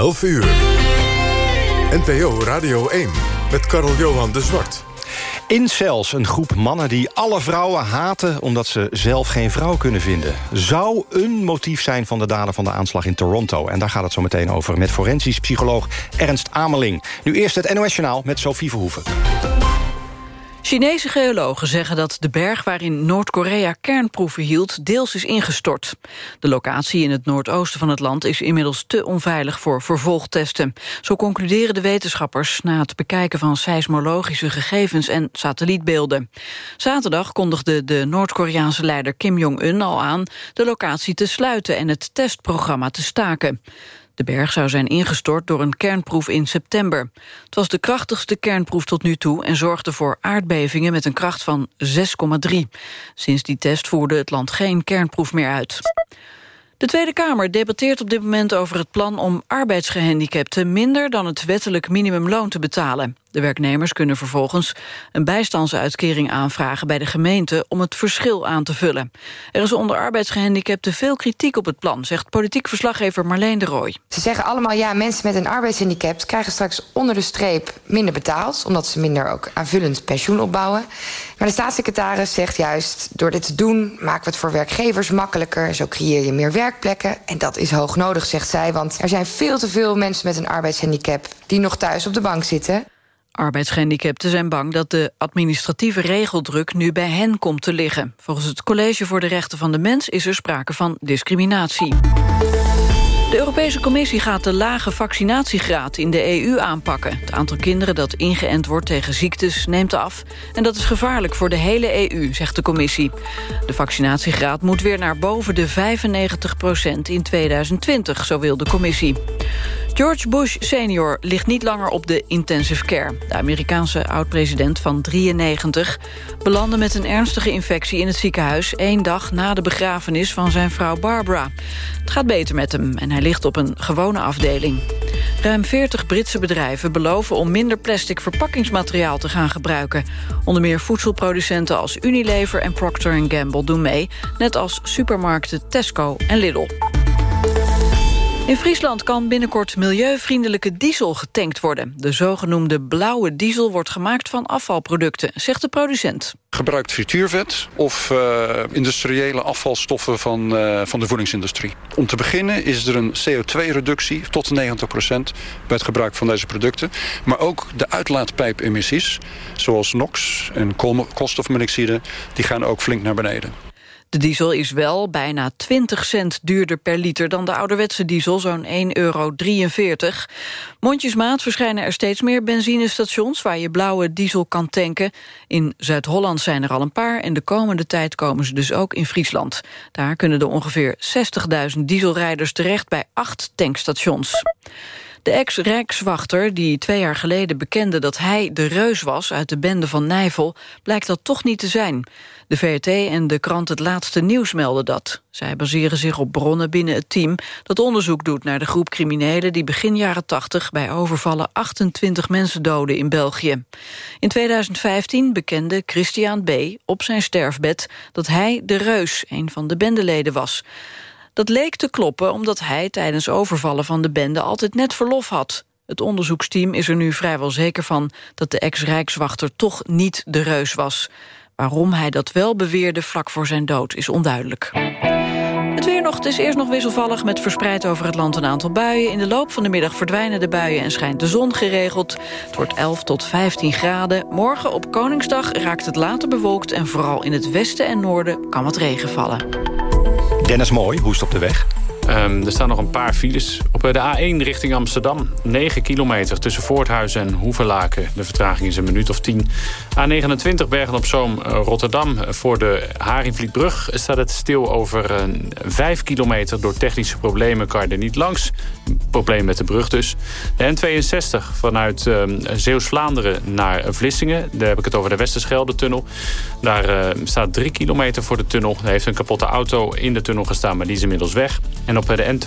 11 uur. NPO Radio 1 met Karel Johan de Zwart. Incels, een groep mannen die alle vrouwen haten... omdat ze zelf geen vrouw kunnen vinden. Zou een motief zijn van de daden van de aanslag in Toronto. En daar gaat het zo meteen over met forensisch psycholoog Ernst Ameling. Nu eerst het NOS Journaal met Sophie Verhoeven. Chinese geologen zeggen dat de berg waarin Noord-Korea kernproeven hield deels is ingestort. De locatie in het noordoosten van het land is inmiddels te onveilig voor vervolgtesten. Zo concluderen de wetenschappers na het bekijken van seismologische gegevens en satellietbeelden. Zaterdag kondigde de Noord-Koreaanse leider Kim Jong-un al aan de locatie te sluiten en het testprogramma te staken. De berg zou zijn ingestort door een kernproef in september. Het was de krachtigste kernproef tot nu toe... en zorgde voor aardbevingen met een kracht van 6,3. Sinds die test voerde het land geen kernproef meer uit. De Tweede Kamer debatteert op dit moment over het plan om arbeidsgehandicapten minder dan het wettelijk minimumloon te betalen. De werknemers kunnen vervolgens een bijstandsuitkering aanvragen bij de gemeente om het verschil aan te vullen. Er is onder arbeidsgehandicapten veel kritiek op het plan, zegt politiek verslaggever Marleen de Rooij. Ze zeggen allemaal ja, mensen met een arbeidshandicap krijgen straks onder de streep minder betaald, omdat ze minder ook aanvullend pensioen opbouwen. Maar de staatssecretaris zegt juist, door dit te doen maken we het voor werkgevers makkelijker, zo creëer je meer werkplekken. En dat is hoog nodig, zegt zij, want er zijn veel te veel mensen met een arbeidshandicap die nog thuis op de bank zitten. Arbeidsgehandicapten zijn bang dat de administratieve regeldruk nu bij hen komt te liggen. Volgens het College voor de Rechten van de Mens is er sprake van discriminatie. De Europese Commissie gaat de lage vaccinatiegraad in de EU aanpakken. Het aantal kinderen dat ingeënt wordt tegen ziektes neemt af... en dat is gevaarlijk voor de hele EU, zegt de Commissie. De vaccinatiegraad moet weer naar boven de 95 procent in 2020, zo wil de Commissie. George Bush senior ligt niet langer op de intensive care. De Amerikaanse oud-president van 93 belandde met een ernstige infectie in het ziekenhuis... één dag na de begrafenis van zijn vrouw Barbara. Het gaat beter met hem en hij ligt op een gewone afdeling. Ruim 40 Britse bedrijven beloven om minder plastic verpakkingsmateriaal te gaan gebruiken. Onder meer voedselproducenten als Unilever en Procter Gamble doen mee... net als supermarkten Tesco en Lidl. In Friesland kan binnenkort milieuvriendelijke diesel getankt worden. De zogenoemde blauwe diesel wordt gemaakt van afvalproducten, zegt de producent. Gebruikt frituurvet of uh, industriële afvalstoffen van, uh, van de voedingsindustrie. Om te beginnen is er een CO2-reductie tot 90% bij het gebruik van deze producten. Maar ook de uitlaatpijpemissies, zoals NOx en koolstofmonoxide, die gaan ook flink naar beneden. De diesel is wel bijna 20 cent duurder per liter dan de ouderwetse diesel, zo'n 1,43 euro. Mondjesmaat verschijnen er steeds meer benzinestations waar je blauwe diesel kan tanken. In Zuid-Holland zijn er al een paar en de komende tijd komen ze dus ook in Friesland. Daar kunnen de ongeveer 60.000 dieselrijders terecht bij acht tankstations. De ex-rijkswachter, die twee jaar geleden bekende dat hij de reus was uit de bende van Nijvel, blijkt dat toch niet te zijn. De VRT en de krant Het Laatste Nieuws melden dat. Zij baseren zich op bronnen binnen het team dat onderzoek doet naar de groep criminelen die begin jaren 80 bij overvallen 28 mensen doden in België. In 2015 bekende Christian B. op zijn sterfbed dat hij de reus, een van de bendeleden was. Dat leek te kloppen omdat hij tijdens overvallen van de bende altijd net verlof had. Het onderzoeksteam is er nu vrijwel zeker van dat de ex-rijkswachter toch niet de reus was. Waarom hij dat wel beweerde vlak voor zijn dood is onduidelijk. Het weer nog, het is eerst nog wisselvallig met verspreid over het land een aantal buien. In de loop van de middag verdwijnen de buien en schijnt de zon geregeld. Het wordt 11 tot 15 graden. Morgen op Koningsdag raakt het later bewolkt... en vooral in het westen en noorden kan wat regen vallen. Dennis Mooi, hoe is het op de weg? Um, er staan nog een paar files. Op de A1 richting Amsterdam. 9 kilometer tussen Voorthuizen en Hoevelaken. De vertraging is een minuut of 10. A29 Bergen-op-Zoom eh, Rotterdam. Voor de Haringvlietbrug staat het stil over uh, 5 kilometer. Door technische problemen kan je er niet langs. Probleem met de brug dus. De N62 vanuit uh, Zeeuws-Vlaanderen naar Vlissingen. Daar heb ik het over de Westerschelde-tunnel. Daar staat 3 kilometer voor de tunnel. Er heeft een kapotte auto in de tunnel gestaan, maar die is inmiddels weg. En op de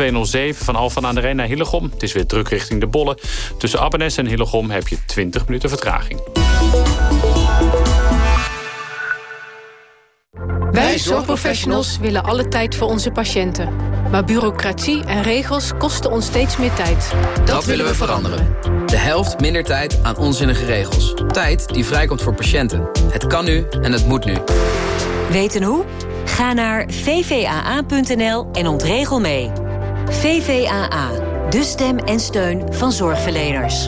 N207 van Alphen aan de Rijn naar Hillegom. Het is weer druk richting de Bolle. Tussen Abbenes en Hillegom heb je 20 minuten vertraging. Wij Wij zorgprofessionals willen alle tijd voor onze patiënten. Maar bureaucratie en regels kosten ons steeds meer tijd. Dat, willen we veranderen. De helft minder tijd aan onzinnige regels. Tijd die vrijkomt voor patiënten. Het kan nu en het moet nu. Weten hoe? Ga naar vvaa.nl en ontregel mee. VVAA, de stem en steun van zorgverleners.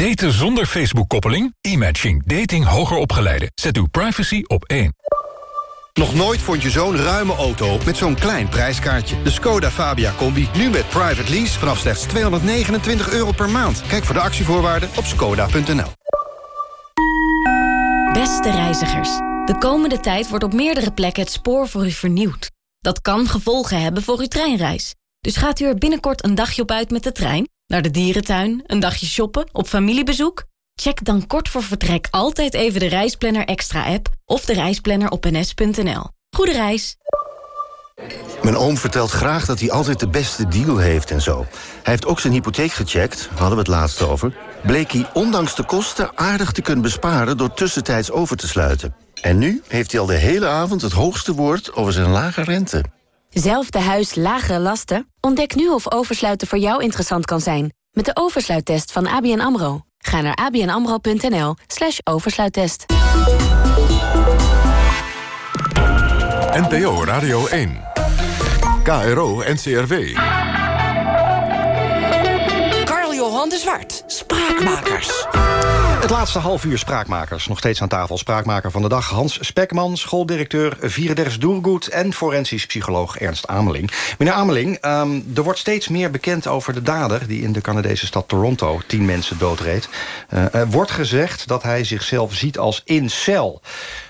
Daten zonder Facebook-koppeling? E-matching. Dating hoger opgeleiden. Zet uw privacy op één. Nog nooit vond je zo'n ruime auto met zo'n klein prijskaartje. De Skoda Fabia Combi, nu met private lease vanaf slechts 229 euro per maand. Kijk voor de actievoorwaarden op skoda.nl. Beste reizigers, de komende tijd wordt op meerdere plekken het spoor voor u vernieuwd. Dat kan gevolgen hebben voor uw treinreis. Dus gaat u er binnenkort een dagje op uit met de trein? Naar de dierentuin, een dagje shoppen, op familiebezoek? Check dan kort voor vertrek altijd even de Reisplanner Extra app of de reisplanner op ns.nl. Goede reis! Mijn oom vertelt graag dat hij altijd de beste deal heeft en zo. Hij heeft ook zijn hypotheek gecheckt, hadden we het laatst over. Bleek hij ondanks de kosten aardig te kunnen besparen door tussentijds over te sluiten. En nu heeft hij al de hele avond het hoogste woord over zijn lage rente. Zelfde huis, lagere lasten? Ontdek nu of oversluiten voor jou interessant kan zijn. Met de oversluittest van ABN AMRO. Ga naar abnamro.nl slash oversluittest. NPO Radio 1. KRO NCRW. Karl-Johan de Zwart. Spraakmakers. Het laatste half uur Spraakmakers. Nog steeds aan tafel Spraakmaker van de dag Hans Spekman... schooldirecteur Vierders Doergoed... en forensisch psycholoog Ernst Ameling. Meneer Ameling, um, er wordt steeds meer bekend over de dader... die in de Canadese stad Toronto tien mensen doodreed. Uh, er wordt gezegd dat hij zichzelf ziet als incel.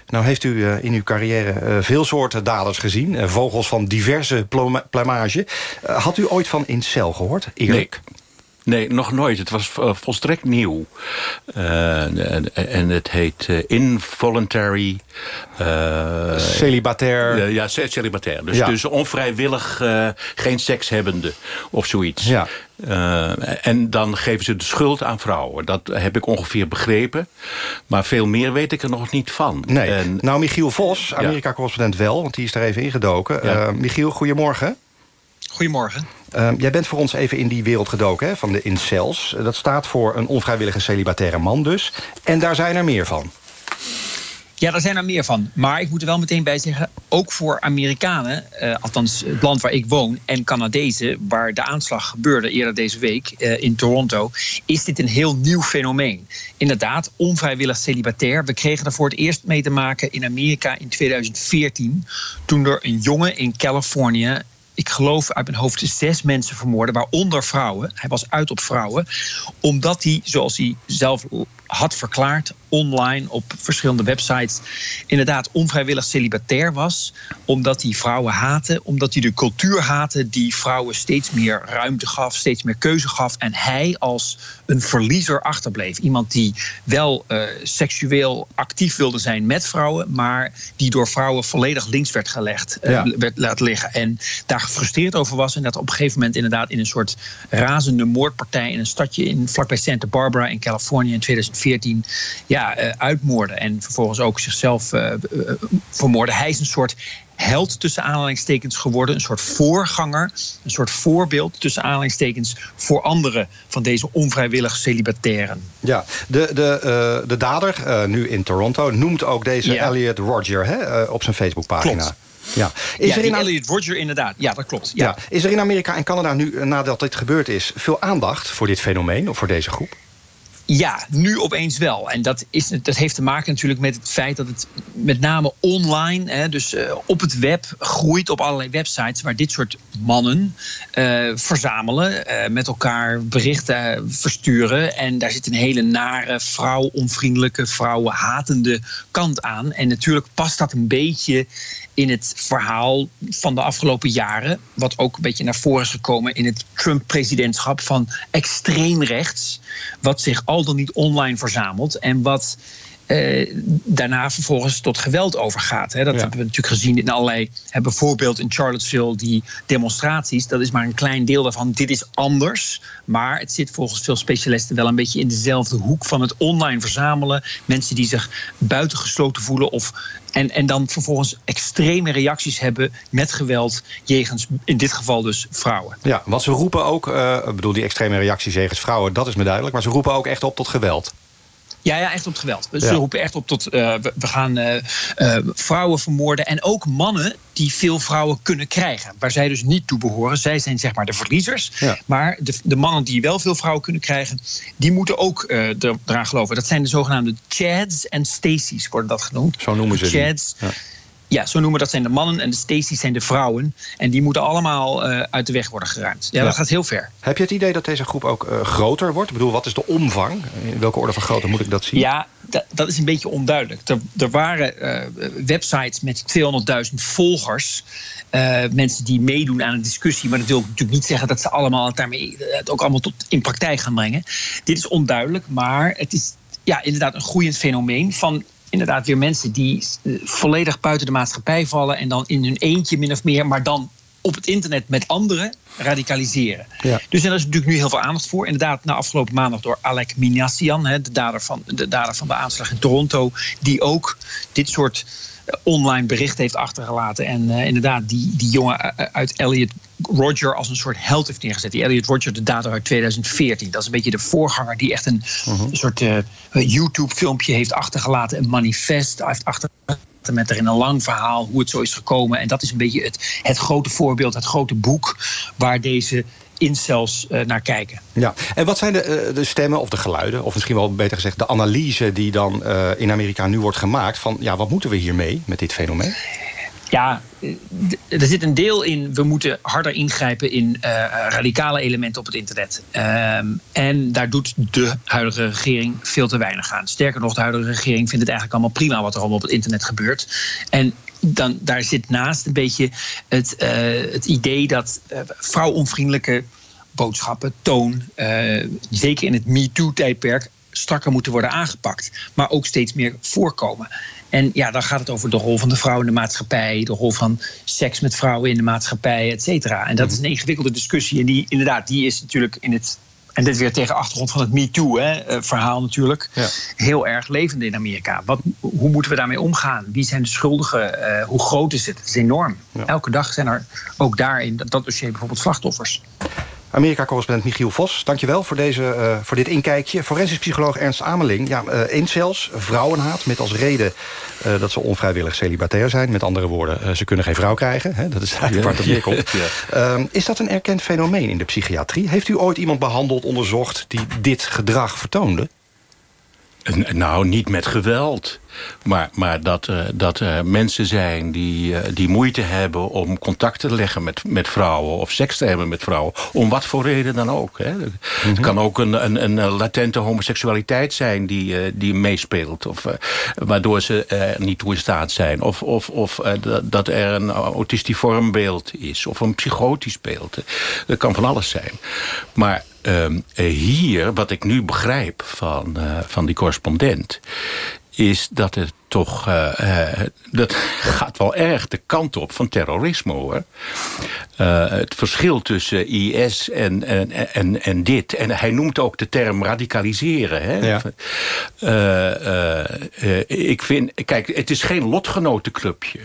Nou heeft u uh, in uw carrière uh, veel soorten daders gezien. Vogels van diverse plumage. had u ooit van incel gehoord? Eerlijk? Nee. Nee, nog nooit. Het was uh, volstrekt nieuw. Uh, en, en, het heet uh, involuntary... celibatair. ja, celibatair. Dus, ja. dus onvrijwillig geen seks hebbende of zoiets. Ja. en dan geven ze de schuld aan vrouwen. Dat heb ik ongeveer begrepen. Maar veel meer weet ik er nog niet van. Nee. En, nou, Michiel Vos, Amerika-correspondent wel... want die is daar even ingedoken. Ja. Michiel, goedemorgen. Goedemorgen. Uh, jij bent voor ons even in die wereld gedoken hè, van de incels. Dat staat voor een onvrijwillige celibataire man dus. En daar zijn er meer van. Ja, daar zijn er meer van. Maar ik moet er wel meteen bij zeggen, ook voor Amerikanen... Uh, althans het land waar ik woon, en Canadezen... waar de aanslag gebeurde eerder deze week uh, in Toronto... is dit een heel nieuw fenomeen. Inderdaad, onvrijwillig celibatair. We kregen er voor het eerst mee te maken in Amerika in 2014... toen er een jongen in Californië ik geloof uit mijn hoofd, zes mensen vermoorden, waaronder vrouwen. Hij was uit op vrouwen, omdat hij, zoals hij zelf had verklaard online op verschillende websites inderdaad onvrijwillig celibatair was. Omdat hij vrouwen haatte. Omdat hij de cultuur haatte die vrouwen steeds meer ruimte gaf, steeds meer keuze gaf. En hij als een verliezer achterbleef. Iemand die wel uh, seksueel actief wilde zijn met vrouwen, maar die door vrouwen volledig links werd gelegd, uh, ja. werd laten liggen. En daar gefrustreerd over was. En dat op een gegeven moment inderdaad in een soort razende moordpartij in een stadje in, vlakbij Santa Barbara in Californië in 2014 ja, uh, uitmoorden. En vervolgens ook zichzelf uh, vermoorden. Hij is een soort held tussen aanhalingstekens geworden. Een soort voorganger, een soort voorbeeld tussen aanhalingstekens... voor anderen van deze onvrijwillig celibatairen. Ja, de, de, uh, de dader, uh, nu in Toronto, noemt ook deze ja. Elliot Roger hè, uh, op zijn Facebookpagina. Klopt. Ja, is ja, er in Elliot Roger inderdaad. Ja, dat klopt. Ja. ja. Is er in Amerika en Canada nu, nadat dit gebeurd is... veel aandacht voor dit fenomeen of voor deze groep? Ja, nu opeens wel. En dat, is, dat heeft te maken natuurlijk met het feit dat het met name online, hè, dus uh, op het web, groeit op allerlei websites waar dit soort mannen uh, verzamelen, uh, met elkaar berichten versturen. En daar zit een hele nare, vrouw-onvriendelijke, vrouwenhatende kant aan. En natuurlijk past dat een beetje in het verhaal van de afgelopen jaren. Wat ook een beetje naar voren is gekomen in het Trump-presidentschap van extreem rechts. Wat zich al dan niet online verzamelt. En wat eh, daarna vervolgens tot geweld overgaat. Hè. Dat hebben we natuurlijk gezien in allerlei. Hè, bijvoorbeeld in Charlottesville, die demonstraties. Dat is maar een klein deel daarvan. Dit is anders. Maar het zit volgens veel specialisten wel een beetje in dezelfde hoek van het online verzamelen. Mensen die zich buitengesloten voelen of en, en dan vervolgens extreme reacties hebben met geweld jegens, in dit geval dus, vrouwen. Ja, want ze roepen ook, uh, ik bedoel die extreme reacties jegens vrouwen, dat is me duidelijk. Maar ze roepen ook echt op tot geweld. Ja, ja, echt op het geweld. Ze roepen echt op tot uh, we, we, gaan uh, uh, vrouwen vermoorden. En ook mannen die veel vrouwen kunnen krijgen. Waar zij dus niet toe behoren. Zij zijn zeg maar de verliezers. Ja. Maar de, de, mannen die wel veel vrouwen kunnen krijgen... die moeten ook eraan geloven. Dat zijn de zogenaamde Chads en Stacy's worden dat genoemd. Zo noemen ze Chads. Ja. Ja, zo noemen we dat zijn de mannen en de Stacy's zijn de vrouwen. En die moeten allemaal uh, uit de weg worden geruimd. Ja, ja, dat gaat heel ver. Heb je het idee dat deze groep ook uh, groter wordt? Ik bedoel, wat is de omvang? In welke orde van grootte moet ik dat zien? Ja, dat is een beetje onduidelijk. Er, er waren uh, websites met 200.000 volgers. mensen die meedoen aan een discussie. Maar dat wil natuurlijk niet zeggen dat ze allemaal daarmee het ook allemaal tot in praktijk gaan brengen. Dit is onduidelijk, maar het is ja, inderdaad een groeiend fenomeen van inderdaad weer mensen die volledig buiten de maatschappij vallen en dan in hun eentje min of meer, maar dan op het internet met anderen radicaliseren. Ja. Dus daar is natuurlijk nu heel veel aandacht voor. Inderdaad, na afgelopen maandag door Alec Minassian, de dader van de, dader van de aanslag in Toronto, die ook dit soort online bericht heeft achtergelaten. En uh, inderdaad, die, die jongen uit Elliot Roger als een soort held heeft neergezet. Die Elliot Roger, de dader uit 2014. Dat is een beetje de voorganger die echt een, uh -huh. soort uh, YouTube-filmpje heeft achtergelaten. Een manifest heeft achtergelaten met erin een lang verhaal hoe het zo is gekomen. En dat is een beetje het, het grote voorbeeld, het grote boek waar deze incels uh, naar kijken. Ja, en wat zijn de, uh, de, stemmen of de geluiden, of misschien wel beter gezegd de analyse die dan uh, in Amerika nu wordt gemaakt van ja, wat moeten we hiermee met dit fenomeen? Ja, er zit een deel in. We moeten harder ingrijpen in uh, radicale elementen op het internet. Um, en daar doet de huidige regering veel te weinig aan. Sterker nog, de huidige regering vindt het eigenlijk allemaal prima wat er allemaal op het internet gebeurt. En dan, daar zit naast een beetje het, uh, het idee dat uh, vrouwonvriendelijke boodschappen, toon, zeker in het MeToo-tijdperk, strakker moeten worden aangepakt. Maar ook steeds meer voorkomen. En ja, dan gaat het over de rol van de vrouw in de maatschappij, de rol van seks met vrouwen in de maatschappij, et cetera. En dat is een ingewikkelde discussie. En die, inderdaad, die is natuurlijk in het. En dit weer tegen achtergrond van het MeToo-verhaal natuurlijk. Ja. Heel erg levend in Amerika. Wat, hoe moeten we daarmee omgaan? Wie zijn de schuldigen? Uh, hoe groot is het? Het is enorm. Ja. Elke dag zijn er ook daar in dat dossier bijvoorbeeld slachtoffers. Amerika-correspondent Michiel Vos, dankjewel voor, deze, uh, voor dit inkijkje. Forensisch psycholoog Ernst Ameling. Ja, uh, incels, vrouwenhaat, met als reden uh, dat ze onvrijwillig celibatair zijn. Met andere woorden, ze kunnen geen vrouw krijgen. Hè? Dat is eigenlijk waar het op neerkomt. Uh, is dat een erkend fenomeen in de psychiatrie? Heeft u ooit iemand behandeld, onderzocht... die dit gedrag vertoonde? Nou, niet met geweld. Maar, maar dat, uh, dat er mensen zijn die, uh, die moeite hebben om contact te leggen met, met vrouwen... of seks te hebben met vrouwen, om wat voor reden dan ook. Hè. Mm -hmm. Het kan ook een, een, een latente homoseksualiteit zijn die, die meespeelt... Of, waardoor ze er niet toe in staat zijn. Of, of, of dat er een autistiform beeld is, of een psychotisch beeld. Dat kan van alles zijn. Maar Uh, hier, wat ik nu begrijp van, uh, van die correspondent... is dat het toch... Uh, dat gaat wel erg de kant op van terrorisme, hoor. het verschil tussen IS en, en, en, en dit... en hij noemt ook de term radicaliseren. Hè? Ja. ik vind... Kijk, het is geen lotgenotenclubje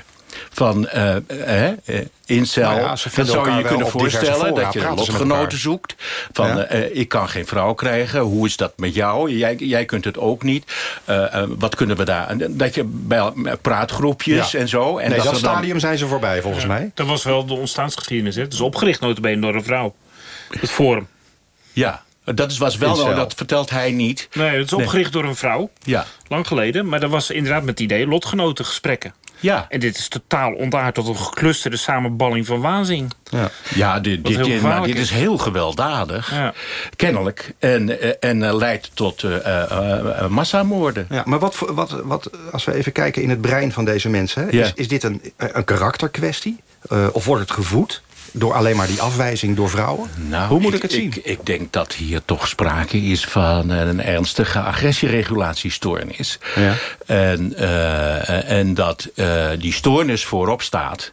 van uh, uh, incel. Nou ja, dat zou je je kunnen voorstellen, dat je een lotgenoten zoekt. Van, ja. uh, ik kan geen vrouw krijgen, hoe is dat met jou? Jij, jij kunt het ook niet. wat kunnen we daar... Dat je bij praatgroepjes ja. en zo. En nee, dat, dat stadium dan... zijn ze voorbij, volgens ja. mij. Dat was wel de ontstaansgeschiedenis. Hè? Het is opgericht notabene door een vrouw. Het forum. Ja, dat is, was wel, nou, dat vertelt hij niet. Nee, het is opgericht nee. door een vrouw. Ja. Lang geleden. Maar dat was inderdaad met het idee lotgenotengesprekken. Ja. En dit is totaal ontaard tot een geclusterde samenballing van waanzin. Ja, ja dit, dit, heel dit- maar gevaarlijk dit is heel gewelddadig. Ja. Kennelijk. En, eh, en eh, leidt tot eh, eh, eh, massamoorden. Ja, maar wat, voor- wat, wat, als we even kijken in het brein van deze mensen... Hè, Ja. is, is dit een, een karakterkwestie? Eh, of wordt het gevoed door alleen maar die afwijzing door vrouwen? Nou, Hoe moet ik, het zien? Ik, ik denk dat hier toch sprake is van een ernstige agressieregulatiestoornis. Ja. En, eh, en dat eh, die stoornis voorop staat.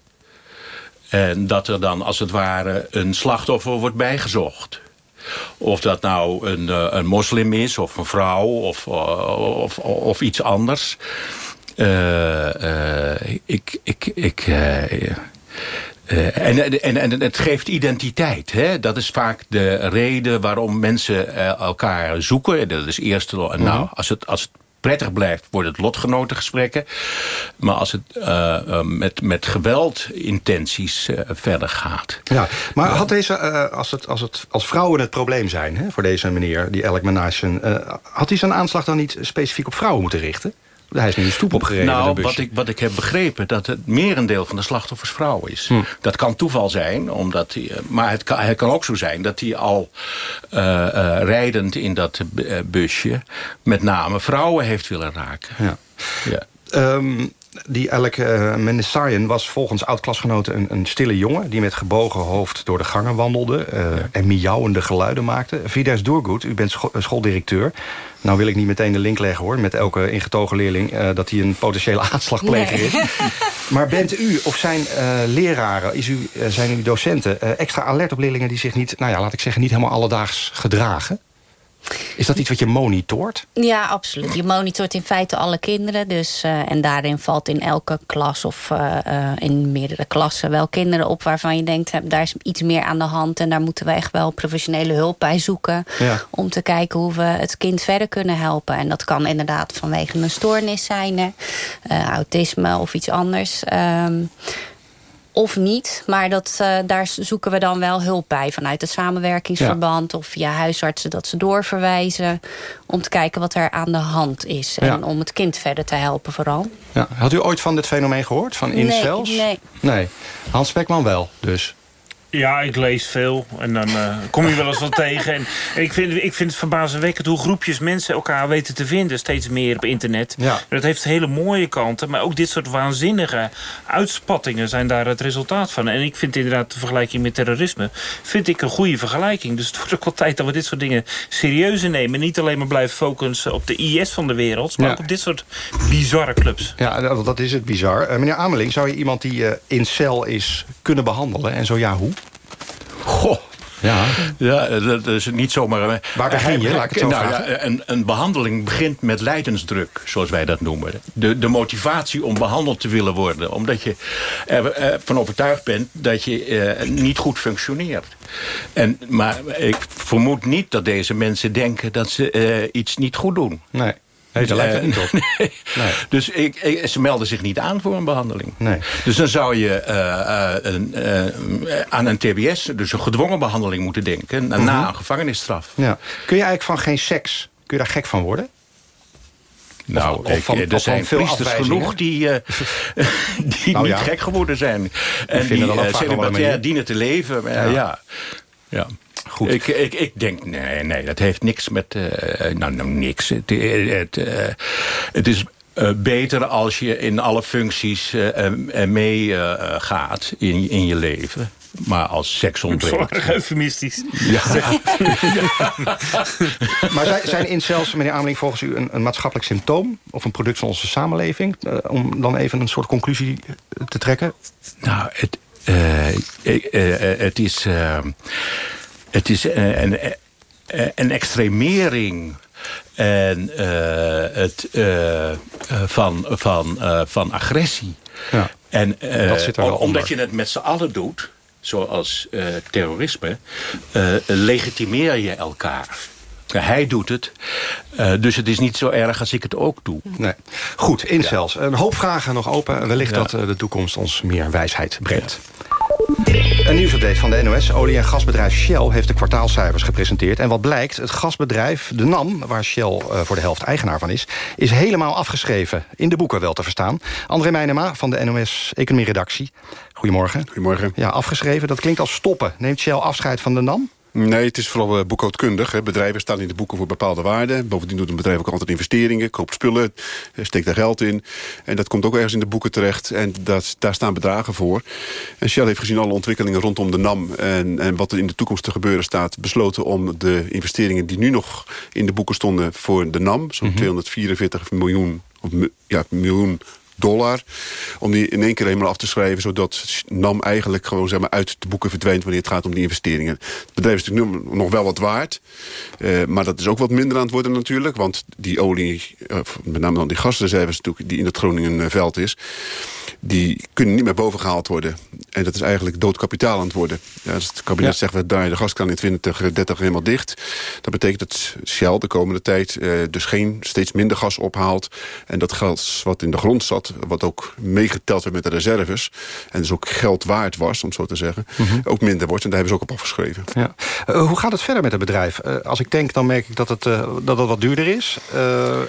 En dat er dan als het ware een slachtoffer wordt bijgezocht. Of dat nou een, eh, een moslim is, of een vrouw, of, of, of iets anders. Ik... ik, ik eh, en, en, en het geeft identiteit. Hè? Dat is vaak de reden waarom mensen eh, elkaar zoeken. Dat is eerst, nou, als het, als het prettig blijft, wordt het lotgenotengesprekken. Maar als het eh, met, met geweldintenties verder gaat. Ja, maar had deze, als, het, als, het, als vrouwen het probleem zijn hè, voor deze meneer, die Alec had hij zijn aanslag dan niet specifiek op vrouwen moeten richten? Hij is nu een stoep opgereden Nou, wat ik, wat ik heb begrepen, dat het merendeel van de slachtoffers vrouw is. Hm. Dat kan toeval zijn, omdat hij, eh, maar het kan, het kan ook zo zijn... dat hij al eh, eh, rijdend in dat busje met name vrouwen heeft willen raken. Ja. Ja. Ehm, die Alec uh, was volgens oud-klasgenoten een, een stille jongen... die met gebogen hoofd door de gangen wandelde... eh, en miauwende geluiden maakte. Fides Doorgoed, u bent scho- eh, schooldirecteur. Nou wil ik niet meteen de link leggen hoor... met elke ingetogen leerling eh, dat hij een potentiële aanslagpleger Nee. is. Maar bent u of zijn eh, leraren, is u, zijn uw docenten... eh, extra alert op leerlingen die zich niet, nou ja, laat ik zeggen... niet helemaal alledaags gedragen? Is dat iets wat je monitort? Ja, absoluut. Je monitort in feite alle kinderen. Dus, eh, en daarin valt in elke klas of eh, eh, in meerdere klassen wel kinderen op... waarvan je denkt, daar is iets meer aan de hand... en daar moeten we echt wel professionele hulp bij zoeken... Ja. om te kijken hoe we het kind verder kunnen helpen. En dat kan inderdaad vanwege een stoornis zijn, hè, autisme of iets anders... Ehm, of niet, maar dat, eh, daar zoeken we dan wel hulp bij... vanuit het samenwerkingsverband of via huisartsen... dat ze doorverwijzen om te kijken wat er aan de hand is. En Ja. om het kind verder te helpen vooral. Ja. Had u ooit van dit fenomeen gehoord? Van incels? Nee, nee. Nee. Hans Spekman wel, dus. Ja, ik lees veel en dan eh, kom je wel eens wat tegen. En ik vind, ik vind het verbazingwekkend hoe groepjes mensen elkaar weten te vinden. Steeds meer op internet. Ja. Dat heeft hele mooie kanten. Maar ook dit soort waanzinnige uitspattingen zijn daar het resultaat van. En ik vind inderdaad de vergelijking met terrorisme... vind ik een goede vergelijking. Dus het wordt ook wel tijd dat we dit soort dingen serieuzer nemen. Niet alleen maar blijven focussen op de IS van de wereld... maar Ja. ook op dit soort bizarre clubs. Ja, dat, dat is het bizar. Eh, meneer Ameling, zou je iemand die eh, in cel is kunnen behandelen? En zo ja, hoe? Goh. Ja. Ja, dat is niet zomaar... eh, Waar begin je? Laat ik het zo nou, ja, een, een behandeling begint met lijdensdruk, zoals wij dat noemen. De, de motivatie om behandeld te willen worden. Omdat je ervan overtuigd bent dat je eh, niet goed functioneert. En, maar ik vermoed niet dat deze mensen denken dat ze eh, iets niet goed doen. Nee. Nee, daar lijkt het niet op. Nee. Nee. Dus ik, ik- ze melden zich niet aan voor een behandeling. Nee. Dus dan zou je eh, eh, een, eh, aan een TBS, dus een gedwongen behandeling moeten denken... na Mhm. een gevangenisstraf. Ja. Kun je eigenlijk van geen seks, kun je daar gek van worden? Nou, of ik- van- er zijn veel priesters genoeg die, eh, die Nou niet ja. gek geworden zijn. En vinden die eh, celibatair manier. dienen te leven. Maar, Ja. ja. ja. Ja. Goed. Ik, ik, ik denk, nee, nee, dat heeft niks met... eh, nou, nou, niks. Het, het, eh, het is eh, beter als je in alle functies meegaat in, in je leven. Maar als seks ontbreekt... Zorg eufemistisch. Ja. Maar zijn, zijn incels, meneer Ameling, volgens u een, een maatschappelijk symptoom... of een product van onze samenleving? Eh, om dan even een soort conclusie eh, te trekken? Nou, het, eh, eh, eh, het is, eh, het is eh, een, eh, een extremering en, eh, het, eh, eh, van, van, eh, van agressie. Ja. En eh, Dat zit er wel om- omdat je het met z'n allen doet, zoals eh, terrorisme, eh, legitimeer je elkaar. Hij doet het, eh, dus het is niet zo erg als ik het ook doe. Nee. Goed, incels. Een hoop vragen nog open. Wellicht Ja. dat eh, de toekomst ons meer wijsheid brengt. Een nieuwsupdate van de NOS. Olie- en gasbedrijf Shell heeft de kwartaalcijfers gepresenteerd. En wat blijkt, het gasbedrijf, de NAM... waar Shell uh, voor de helft eigenaar van is... is helemaal afgeschreven. In de boeken wel te verstaan. André Meijnema van de NOS Economie-redactie. Goedemorgen. Goedemorgen. Ja, afgeschreven, dat klinkt als stoppen. Neemt Shell afscheid van de NAM? Nee, het is vooral uh, boekhoudkundig. Hè. Bedrijven staan in de boeken voor bepaalde waarden. Bovendien doet een bedrijf ook altijd investeringen, koopt spullen, steekt daar geld in. En dat komt ook ergens in de boeken terecht. En dat, daar staan bedragen voor. En Shell heeft gezien alle ontwikkelingen rondom de NAM... en, en wat er in de toekomst te gebeuren staat... besloten om de investeringen die nu nog in de boeken stonden voor de NAM... zo'n mm -hmm. 244 miljoen, of, ja, miljoen dollar. Om die in één keer helemaal af te schrijven. Zodat NAM eigenlijk gewoon zeg maar, uit de boeken verdwijnt wanneer het gaat om die investeringen. Het bedrijf is natuurlijk nu nog wel wat waard. Uh, maar dat is ook wat minder aan het worden natuurlijk. Want die olie, uh, met name dan die gasreserves die in het Groningenveld is. Die kunnen niet meer bovengehaald worden. En dat is eigenlijk doodkapitaal aan het worden. Ja, dus het kabinet ja. zegt, we draaien de gaskraan in 2030 helemaal dicht. Dat betekent dat Shell de komende tijd uh, dus geen steeds minder gas ophaalt. En dat gas wat in de grond zat, wat ook meegeteld werd met de reserves... en dus ook geld waard was, om het zo te zeggen, mm -hmm. ook minder wordt. En daar hebben ze ook op afgeschreven. Ja. Uh, hoe gaat het verder met het bedrijf? Uh, als ik denk, dan merk ik dat het, uh, dat het wat duurder is.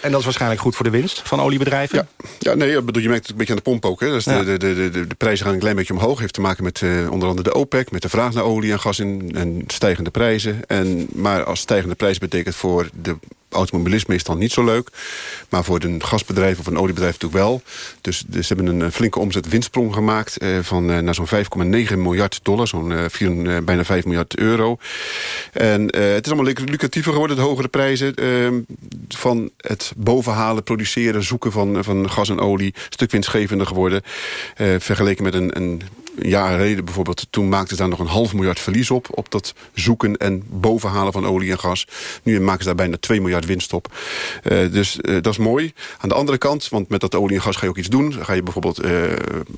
en dat is waarschijnlijk goed voor de winst van oliebedrijven. Ja, ja nee, bedoel, je merkt het een beetje aan de pomp ook. Hè. Dus ja. de, de, de, de, de, prijzen gaan een klein beetje omhoog. Heeft te maken met onder andere de OPEC, met de vraag naar olie en gas in, en stijgende prijzen. En, maar als stijgende prijs betekent voor de automobilisme is dan niet zo leuk. Maar voor een gasbedrijf of een oliebedrijf natuurlijk wel. Dus, dus ze hebben een flinke omzet-winstsprong gemaakt... Eh, van eh, naar zo'n 5,9 miljard dollar. Zo'n eh, bijna 5 miljard euro. En het is allemaal lucratiever geworden, de hogere prijzen... Ehm, van het bovenhalen, produceren, zoeken van, van gas en olie... stuk winstgevender geworden. Vergeleken met een, een jaar geleden bijvoorbeeld... toen maakten ze daar nog een half miljard verlies op... op dat zoeken en bovenhalen van olie en gas. Nu maken ze daar bijna 2 miljard winst op. Uh, dus uh, dat is mooi. Aan de andere kant, want met dat olie en gas ga je ook iets doen. Dan ga je bijvoorbeeld uh,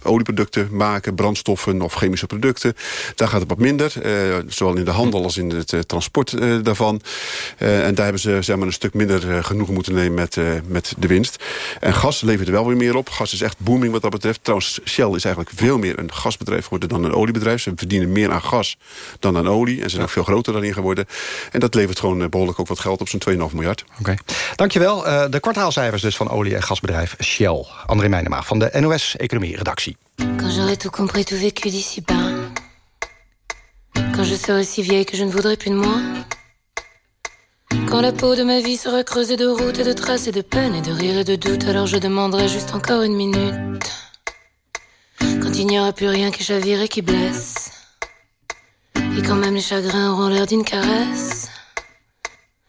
olieproducten maken, brandstoffen of chemische producten. Daar gaat het wat minder. zowel in de handel als in het transport daarvan. en daar hebben ze zeg maar, een stuk minder genoegen moeten nemen met, met de winst. En gas levert er wel weer meer op. Gas is echt booming wat dat betreft. Trouwens, Shell is eigenlijk veel meer een gasbedrijf geworden dan een oliebedrijf. Ze verdienen meer aan gas dan aan olie. En zijn ook veel groter daarin geworden. En dat levert gewoon behoorlijk ook wat geld op, zo'n 2,5 miljard. Oké. Okay. Dankjewel. Uh, de kwartaalcijfers dus van olie- en gasbedrijf Shell. André Meijnema van de NOS Economie Redactie. Quand j'aurai tout compris, tout vécu d'ici bas. Quand je serai si vieille que je ne voudrais plus de moi. Quand la peau de ma vie sera creusée de routes et de traces et de peine et de rire et de doute, alors je demanderai juste encore une minute. Quand il n'y aura plus rien qui chavire et qui blesse. Et quand même les chagrins auront l'air d'une caresse.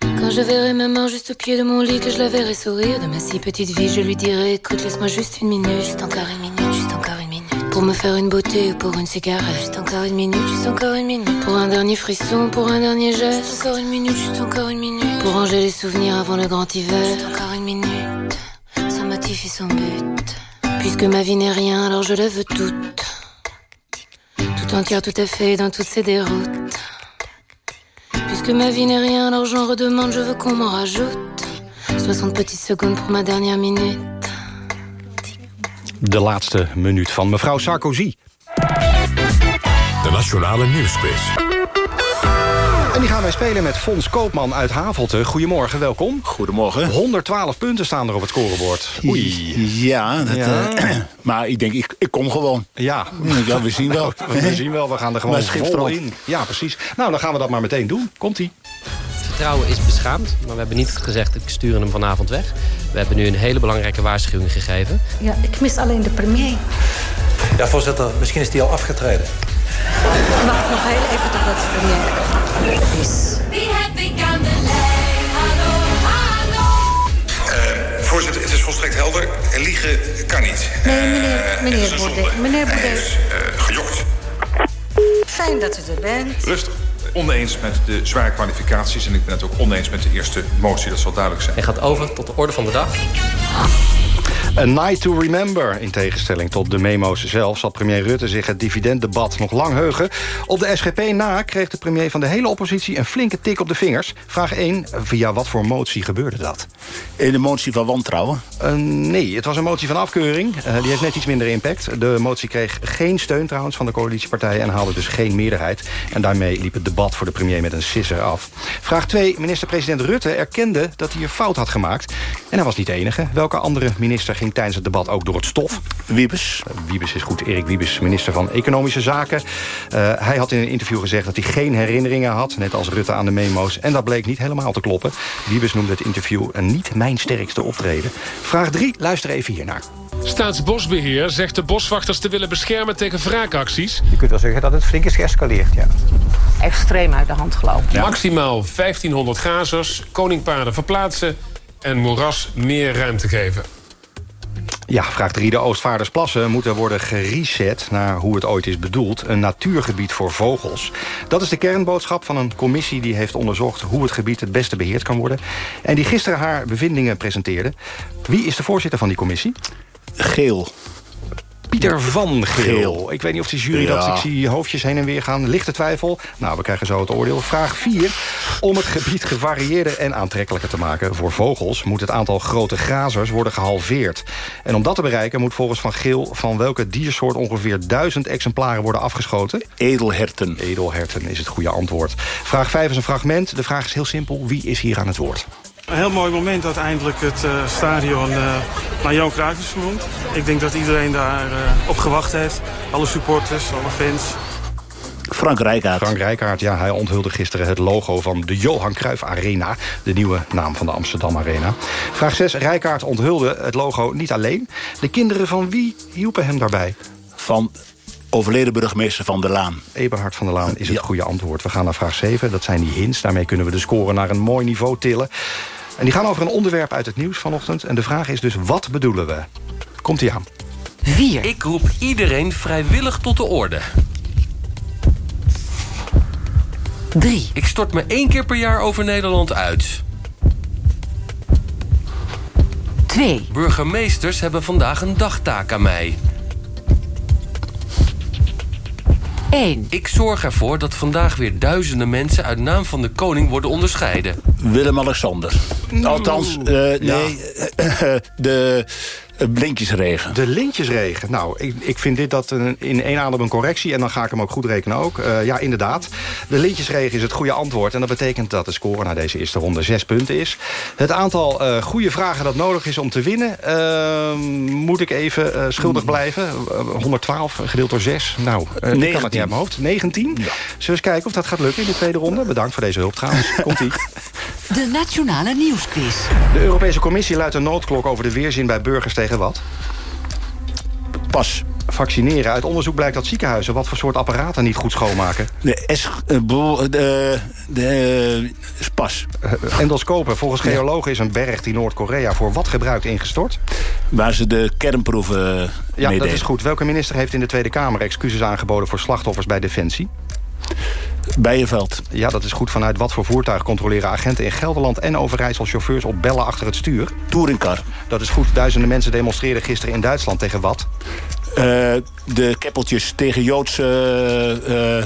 Quand je verrai ma mort juste au pied de mon lit, que je la verrai sourire de ma si petite vie, je lui dirai écoute, laisse-moi juste une minute, juste encore une minute, juste encore une minute. Pour me faire une beauté ou pour une cigarette, juste encore une minute, juste encore une minute. Pour un dernier frisson, pour un dernier geste, juste encore une minute, juste encore une minute. Pour ranger les souvenirs avant le grand hiver, juste encore une minute. Sans motif et sans but. Puisque ma vie n'est rien, alors je la veux toute. Tout entière, tout à fait, dans toutes ces déroutes. Puisque ma vie n'est rien, alors j'en redemande, je veux qu'on m'en rajoute. 60 petites secondes pour ma dernière minute. De laatste minuut van mevrouw Sarkozy. De Nationale Nieuwsquiz. En die gaan wij spelen met Fons Koopman uit Havelte. Goedemorgen, welkom. Goedemorgen. 112 punten staan er op het scorebord. Oei. Ja, dat, ja. Uh, maar ik denk, ik, ik kom gewoon. Ja. ja, we zien wel. we zien wel, we gaan er gewoon vol in. Ja, precies. Nou, dan gaan we dat maar meteen doen. Komt-ie. Vertrouwen is beschaamd, maar we hebben niet gezegd... ik stuur hem vanavond weg. We hebben nu een hele belangrijke waarschuwing gegeven. Ja, ik mis alleen de premier. Ja, voorzitter, misschien is die al afgetreden. Wacht nog heel even tot dat premier is. Wie heb ik aan de lijn? Hallo, hallo. Uh, voorzitter, het is volstrekt helder. Liegen kan niet. Nee, meneer, meneer Baudet. Meneer Baudet. is uh, gejokt. Fijn dat u er bent. Rustig. Oneens met de zware kwalificaties. En ik ben het ook oneens met de eerste motie, dat zal duidelijk zijn. Hij gaat over tot de orde van de dag. A night to remember. In tegenstelling tot de memo's zelf... zal premier Rutte zich het dividenddebat nog lang heugen. Op de SGP na kreeg de premier van de hele oppositie... een flinke tik op de vingers. Vraag 1. Via wat voor motie gebeurde dat? In de motie van wantrouwen? Uh, nee, het was een motie van afkeuring. Uh, die heeft net iets minder impact. De motie kreeg geen steun trouwens van de coalitiepartijen... en haalde dus geen meerderheid. En daarmee liep het debat voor de premier met een sisser af. Vraag 2. Minister-president Rutte erkende dat hij een fout had gemaakt. En hij was niet de enige. Welke andere minister ging tijdens het debat ook door het stof? Wiebes. Wiebes is goed. Erik Wiebes, minister van Economische Zaken. hij had in een interview gezegd dat hij geen herinneringen had... net als Rutte aan de memo's. En dat bleek niet helemaal te kloppen. Wiebes noemde het interview een niet mijn sterkste optreden. Vraag 3. Luister even hiernaar. Staatsbosbeheer zegt de boswachters te willen beschermen tegen wraakacties. Je kunt wel zeggen dat het flink is geëscaleerd, ja. Extreem uit de hand gelopen. Ja. Maximaal 1500 gazers, koningpaarden verplaatsen... en moeras meer ruimte geven. Ja, vraag 3. De Oostvaardersplassen moeten worden gereset naar hoe het ooit is bedoeld. Een natuurgebied voor vogels. Dat is de kernboodschap van een commissie die heeft onderzocht... hoe het gebied het beste beheerd kan worden. En die gisteren haar bevindingen presenteerde. Wie is de voorzitter van die commissie? Geel. Pieter van Geel. Ik weet niet of die jury ja. dat... Ik zie hoofdjes heen en weer gaan. Lichte twijfel. Nou, we krijgen zo het oordeel. Vraag 4. Om het gebied gevarieerder en aantrekkelijker te maken voor vogels... moet het aantal grote grazers worden gehalveerd. En om dat te bereiken moet volgens Van Geel... van welke diersoort ongeveer duizend exemplaren worden afgeschoten? Edelherten. Edelherten is het goede antwoord. Vraag 5 is een fragment. De vraag is heel simpel. Wie is hier aan het woord? Een heel mooi moment dat eindelijk het uh, stadion uh, naar Johan Cruijff is vernoemd. Ik denk dat iedereen daar uh, op gewacht heeft. Alle supporters, alle fans. Frank Rijkaard. Frank Rijkaard, ja, hij onthulde gisteren het logo van de Johan Cruijff Arena. De nieuwe naam van de Amsterdam Arena. Vraag 6. Rijkaard onthulde het logo niet alleen. De kinderen van wie hielpen hem daarbij? Van overleden burgemeester Van der Laan. Eberhard van der Laan is het ja. goede antwoord. We gaan naar vraag 7. Dat zijn die hints. Daarmee kunnen we de score naar een mooi niveau tillen. En die gaan over een onderwerp uit het nieuws vanochtend. En de vraag is dus, wat bedoelen we? Komt ie aan. 4. Ik roep iedereen vrijwillig tot de orde. 3. Ik stort me één keer per jaar over Nederland uit. 2. Burgemeesters hebben vandaag een dagtaak aan mij. 1. Ik zorg ervoor dat vandaag weer duizenden mensen... uit naam van de koning worden onderscheiden. Willem-Alexander. Althans, uh, nee, ja. de lintjesregen. De lintjesregen. Nou, ik, ik vind dit dat een, in één adem een correctie... en dan ga ik hem ook goed rekenen ook. Uh, ja, inderdaad. De lintjesregen is het goede antwoord. En dat betekent dat de score na deze eerste ronde zes punten is. Het aantal uh, goede vragen dat nodig is om te winnen... Uh, moet ik even schuldig blijven. 112 gedeeld door 6. Nou, ik kan het niet uit mijn hoofd. 19. Ja. Zullen we eens kijken of dat gaat lukken in de tweede ronde? Bedankt voor deze hulp trouwens. Komt-ie. De Nationale Nieuwsquiz. De Europese Commissie luidt een noodklok over de weerzin bij burgers tegen wat? Pas. Vaccineren. Uit onderzoek blijkt dat ziekenhuizen wat voor soort apparaten niet goed schoonmaken. De, es, de, de, de pas. Uh, endoscopen. Volgens geologen is een berg die Noord-Korea voor wat gebruikt ingestort? Waar ze de kernproeven Ja, dat is goed. Welke minister heeft in de Tweede Kamer excuses aangeboden voor slachtoffers bij Defensie? Bijenveld. Ja, dat is goed. Vanuit wat voor voertuig controleren agenten in Gelderland en Overijssel chauffeurs op bellen achter het stuur? Touringcar. Dat is goed. Duizenden mensen demonstreerden gisteren in Duitsland tegen wat? Uh, de keppeltjes tegen Joodse... Uh,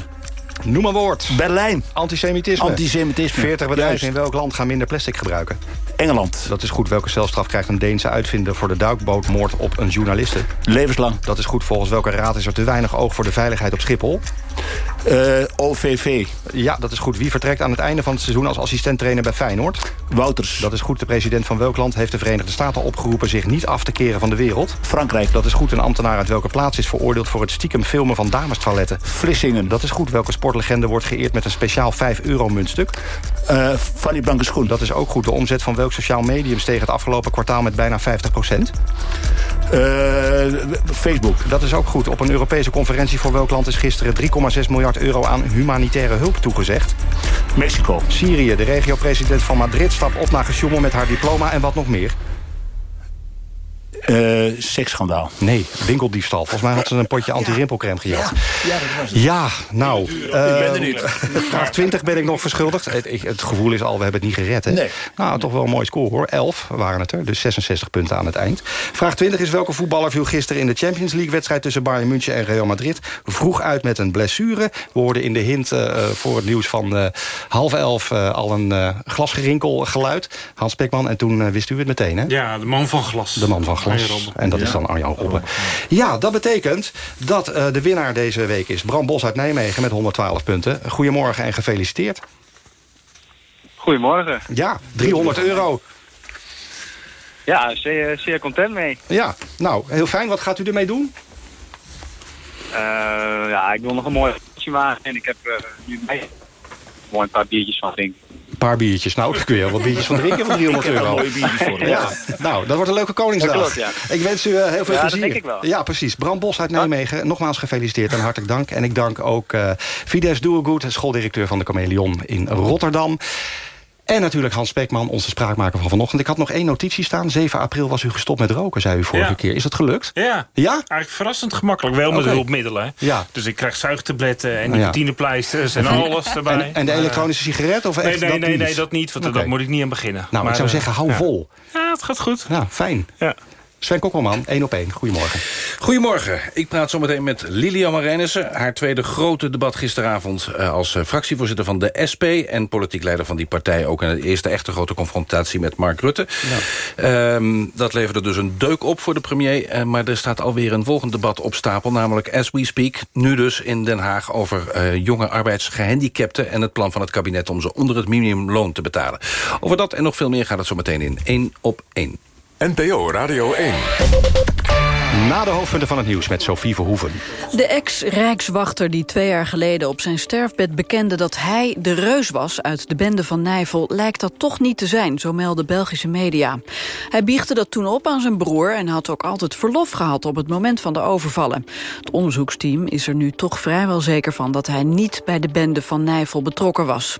Noem een woord. Berlijn. Antisemitisme. Antisemitisme. 40 bedrijven Juist. in welk land gaan minder plastic gebruiken? Engeland. Dat is goed. Welke celstraf krijgt een Deense uitvinder... voor de duikbootmoord op een journaliste? Levenslang. Dat is goed. Volgens welke raad is er te weinig oog voor de veiligheid op Schiphol? Uh, OVV. Ja, dat is goed. Wie vertrekt aan het einde van het seizoen als assistent-trainer bij Feyenoord? Wouters. Dat is goed. De president van welk land heeft de Verenigde Staten opgeroepen... zich niet af te keren van de wereld? Frankrijk. Dat is goed. Een ambtenaar uit welke plaats is veroordeeld... voor het stiekem filmen van damestoiletten? Vlissingen. Dat is goed. Welke sportlegende wordt geëerd met een speciaal 5-euro-muntstuk? Uh, Fanny Blankenschoen. Dat is ook goed. De omzet van sociaal medium steeg het afgelopen kwartaal met bijna 50 procent? Uh, Facebook. Dat is ook goed. Op een Europese conferentie voor welk land is gisteren 3,6 miljard euro aan humanitaire hulp toegezegd? Mexico. Syrië. De regio-president van Madrid stapt op naar gesjoemel met haar diploma en wat nog meer? Uh, seksschandaal. Nee, winkeldiefstal. Volgens mij had ze een potje anti-rimpelcrème gejat. Ja, dat was het. Ja, nou... ik ben er niet. Vraag 20 ben ik nog verschuldigd. Het, het, gevoel is al, we hebben het niet gered. Hè? Nee. Nou, toch wel een mooi score hoor. 11 waren het er, dus 66 punten aan het eind. Vraag 20 is welke voetballer viel gisteren in de Champions League-wedstrijd... tussen Bayern München en Real Madrid vroeg uit met een blessure. We hoorden in de hint uh, voor het nieuws van uh, half elf al een glasgerinkel geluid. Hans Pekman, en toen wist u het meteen, hè? Ja, de man van glas. De man van glas. En dat is dan Arjan Robben. Ja, dat betekent dat uh, de winnaar deze week is Bram Bos uit Nijmegen met 112 punten. Goedemorgen en gefeliciteerd. Goedemorgen. Ja, 300 euro. Ja, zeer, zeer content mee. Ja, nou, heel fijn. Wat gaat u ermee doen? Uh, ja, ik wil nog een mooi maken en ik heb uh, nu mee mooi een paar biertjes van drinken paar biertjes. Nou, ik kun je wat biertjes van drinken van 300 euro. Biertjes voor. Ja. Nou, dat wordt een leuke Koningsdag. Klopt, ja. Ik wens u uh, heel veel ja, plezier. Dat denk ik wel. Ja, precies. Bram Bos uit Nijmegen. Nogmaals gefeliciteerd en hartelijk dank. En ik dank ook uh, Fides Doelgoed, schooldirecteur van de Chameleon in Rotterdam. En natuurlijk Hans Spekman, onze spraakmaker van vanochtend. Ik had nog één notitie staan. 7 april was u gestopt met roken, zei u vorige keer. Is dat gelukt? Ja, ja? eigenlijk verrassend gemakkelijk. Wel met hulpmiddelen. Ja. Dus ik krijg zuigtabletten en nicotinepleisters en alles erbij. En, en de elektronische sigaret? Of nee, echt nee, dat nee, nee, dat niet. Want okay. daar moet ik niet aan beginnen. Nou, maar, ik zou uh, zeggen, hou vol. Ja, het gaat goed. Ja, fijn. Ja. Sven Kokkelman, één op één. Goedemorgen. Goedemorgen. Ik praat zometeen met Lilian Marijnissen. Haar tweede grote debat gisteravond uh, als uh, fractievoorzitter van de SP... en politiek leider van die partij. Ook in de eerste echte grote confrontatie met Mark Rutte. Ja. Um, dat leverde dus een deuk op voor de premier. Uh, maar er staat alweer een volgend debat op stapel. Namelijk As We Speak. Nu dus in Den Haag over jonge arbeidsgehandicapten... en het plan van het kabinet om ze onder het minimumloon te betalen. Over dat en nog veel meer gaat het zometeen in één op één. NPO Radio 1. Na de hoofdpunten van het nieuws met Sophie Verhoeven. De ex-rijkswachter die twee jaar geleden op zijn sterfbed bekende... dat hij de reus was uit de bende van Nijvel... lijkt dat toch niet te zijn, zo melden Belgische media. Hij biechte dat toen op aan zijn broer... en had ook altijd verlof gehad op het moment van de overvallen. Het onderzoeksteam is er nu toch vrijwel zeker van... dat hij niet bij de bende van Nijvel betrokken was.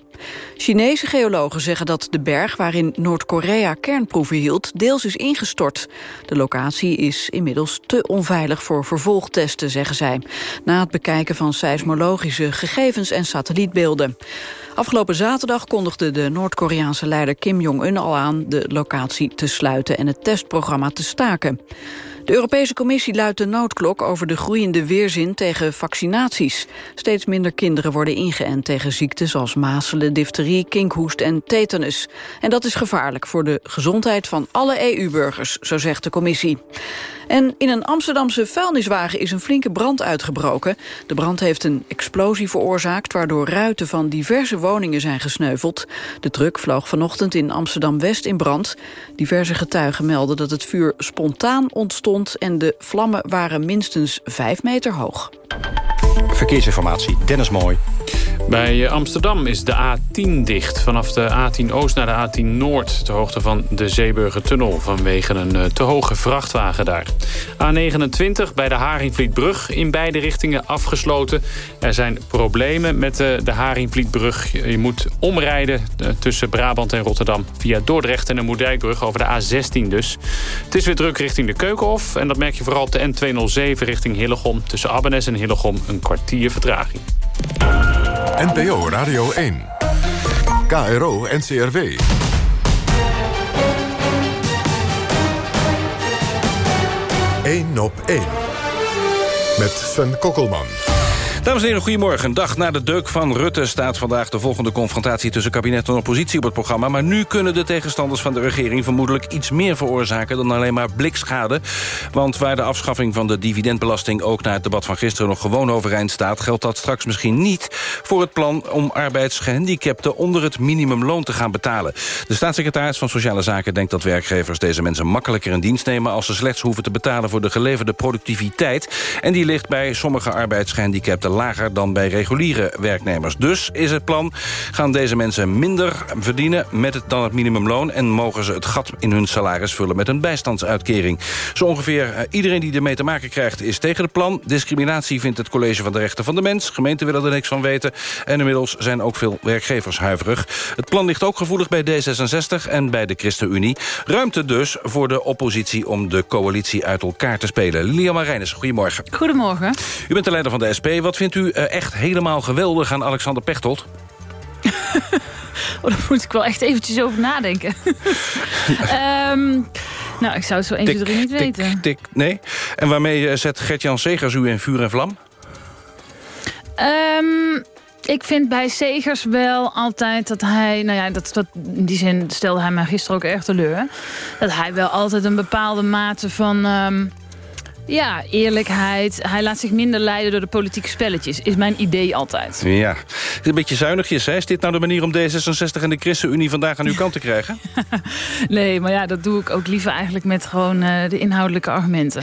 Chinese geologen zeggen dat de berg waarin Noord-Korea kernproeven hield... deels is ingestort. De locatie is inmiddels te onveilig voor vervolgtesten, zeggen zij. Na het bekijken van seismologische gegevens en satellietbeelden. Afgelopen zaterdag kondigde de Noord-Koreaanse leider Kim Jong-un al aan... de locatie te sluiten en het testprogramma te staken. De Europese Commissie luidt de noodklok over de groeiende weerzin tegen vaccinaties. Steeds minder kinderen worden ingeënt tegen ziekten zoals mazelen, difterie, kinkhoest en tetanus. En dat is gevaarlijk voor de gezondheid van alle EU-burgers, zo zegt de Commissie. En in een Amsterdamse vuilniswagen is een flinke brand uitgebroken. De brand heeft een explosie veroorzaakt... waardoor ruiten van diverse woningen zijn gesneuveld. De truck vloog vanochtend in Amsterdam-West in brand. Diverse getuigen melden dat het vuur spontaan ontstond... en de vlammen waren minstens vijf meter hoog. Verkeersinformatie, Dennis Mooi. Bij Amsterdam is de A10 dicht. Vanaf de A10 Oost naar de A10 Noord. Ter hoogte van de Zeeburgertunnel. Vanwege een uh, te hoge vrachtwagen daar. A29 bij de Haringvlietbrug. In beide richtingen afgesloten. Er zijn problemen met uh, de Haringvlietbrug. Je moet omrijden uh, tussen Brabant en Rotterdam. Via Dordrecht en de Moerdijkbrug over de A16 dus. Het is weer druk richting de Keukenhof. En dat merk je vooral op de N207 richting Hillegom. Tussen Abbenes en Hillegom een kwartier vertraging. NPO Radio 1. KRO NCRW. Eén op één. Met Sven Kokkelman. Dames en heren, goedemorgen. Dag na de deuk van Rutte staat vandaag de volgende confrontatie tussen kabinet en oppositie op het programma. Maar nu kunnen de tegenstanders van de regering vermoedelijk iets meer veroorzaken dan alleen maar blikschade. Want waar de afschaffing van de dividendbelasting ook na het debat van gisteren nog gewoon overeind staat, geldt dat straks misschien niet voor het plan om arbeidsgehandicapten onder het minimumloon te gaan betalen. De staatssecretaris van Sociale Zaken denkt dat werkgevers deze mensen makkelijker in dienst nemen als ze slechts hoeven te betalen voor de geleverde productiviteit. En die ligt bij sommige arbeidsgehandicapten lager dan bij reguliere werknemers. Dus is het plan, gaan deze mensen minder verdienen met het, dan het minimumloon... en mogen ze het gat in hun salaris vullen met een bijstandsuitkering. Zo ongeveer eh, iedereen die ermee te maken krijgt is tegen het plan. Discriminatie vindt het College van de Rechten van de Mens. Gemeenten willen er niks van weten. En inmiddels zijn ook veel werkgevers huiverig. Het plan ligt ook gevoelig bij D66 en bij de ChristenUnie. Ruimte dus voor de oppositie om de coalitie uit elkaar te spelen. Lilian Marijnis, goedemorgen. Goedemorgen. U bent de leider van de SP. Wat vindt u eh, echt helemaal geweldig aan Alexander Pechtold? Oh, daar moet ik wel echt eventjes over nadenken. Ehm, nou, ik zou het zo 1, 2, 3 niet weten. Tik, nee. En waarmee eh, zet Gert-Jan Segers u in vuur en vlam? Ehm, ik vind bij Segers wel altijd dat hij... Nou ja, dat, dat, in die zin stelde hij mij gisteren ook erg teleur. Dat hij wel altijd een bepaalde mate van... ehm, ja, eerlijkheid. Hij laat zich minder leiden door de politieke spelletjes. Is mijn idee altijd. Ja. Een beetje zuinigjes, hè? Is dit nou de manier om D66 en de ChristenUnie vandaag aan uw kant te krijgen? Nee, maar ja, dat doe ik ook liever eigenlijk met gewoon eh, de inhoudelijke argumenten.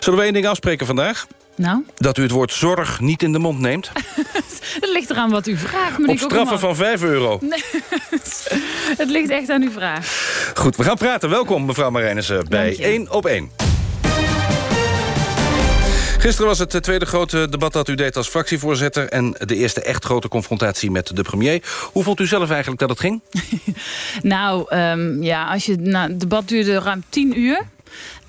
Zullen we één ding afspreken vandaag? Nou? Dat u het woord zorg niet in de mond neemt? Het ligt eraan wat u vraagt. meneer Op straffen van 5 euro. Nee, het ligt echt aan uw vraag. Goed, we gaan praten. Welkom, mevrouw Marijnissen, bij Dank je. 1 op 1. Gisteren was het eh, tweede grote debat dat u deed als fractievoorzitter... en de eerste echt grote confrontatie met de premier. Hoe vond u zelf eigenlijk dat het ging? Nou, ehm, ja, als je, nou, het debat duurde ruim tien uur.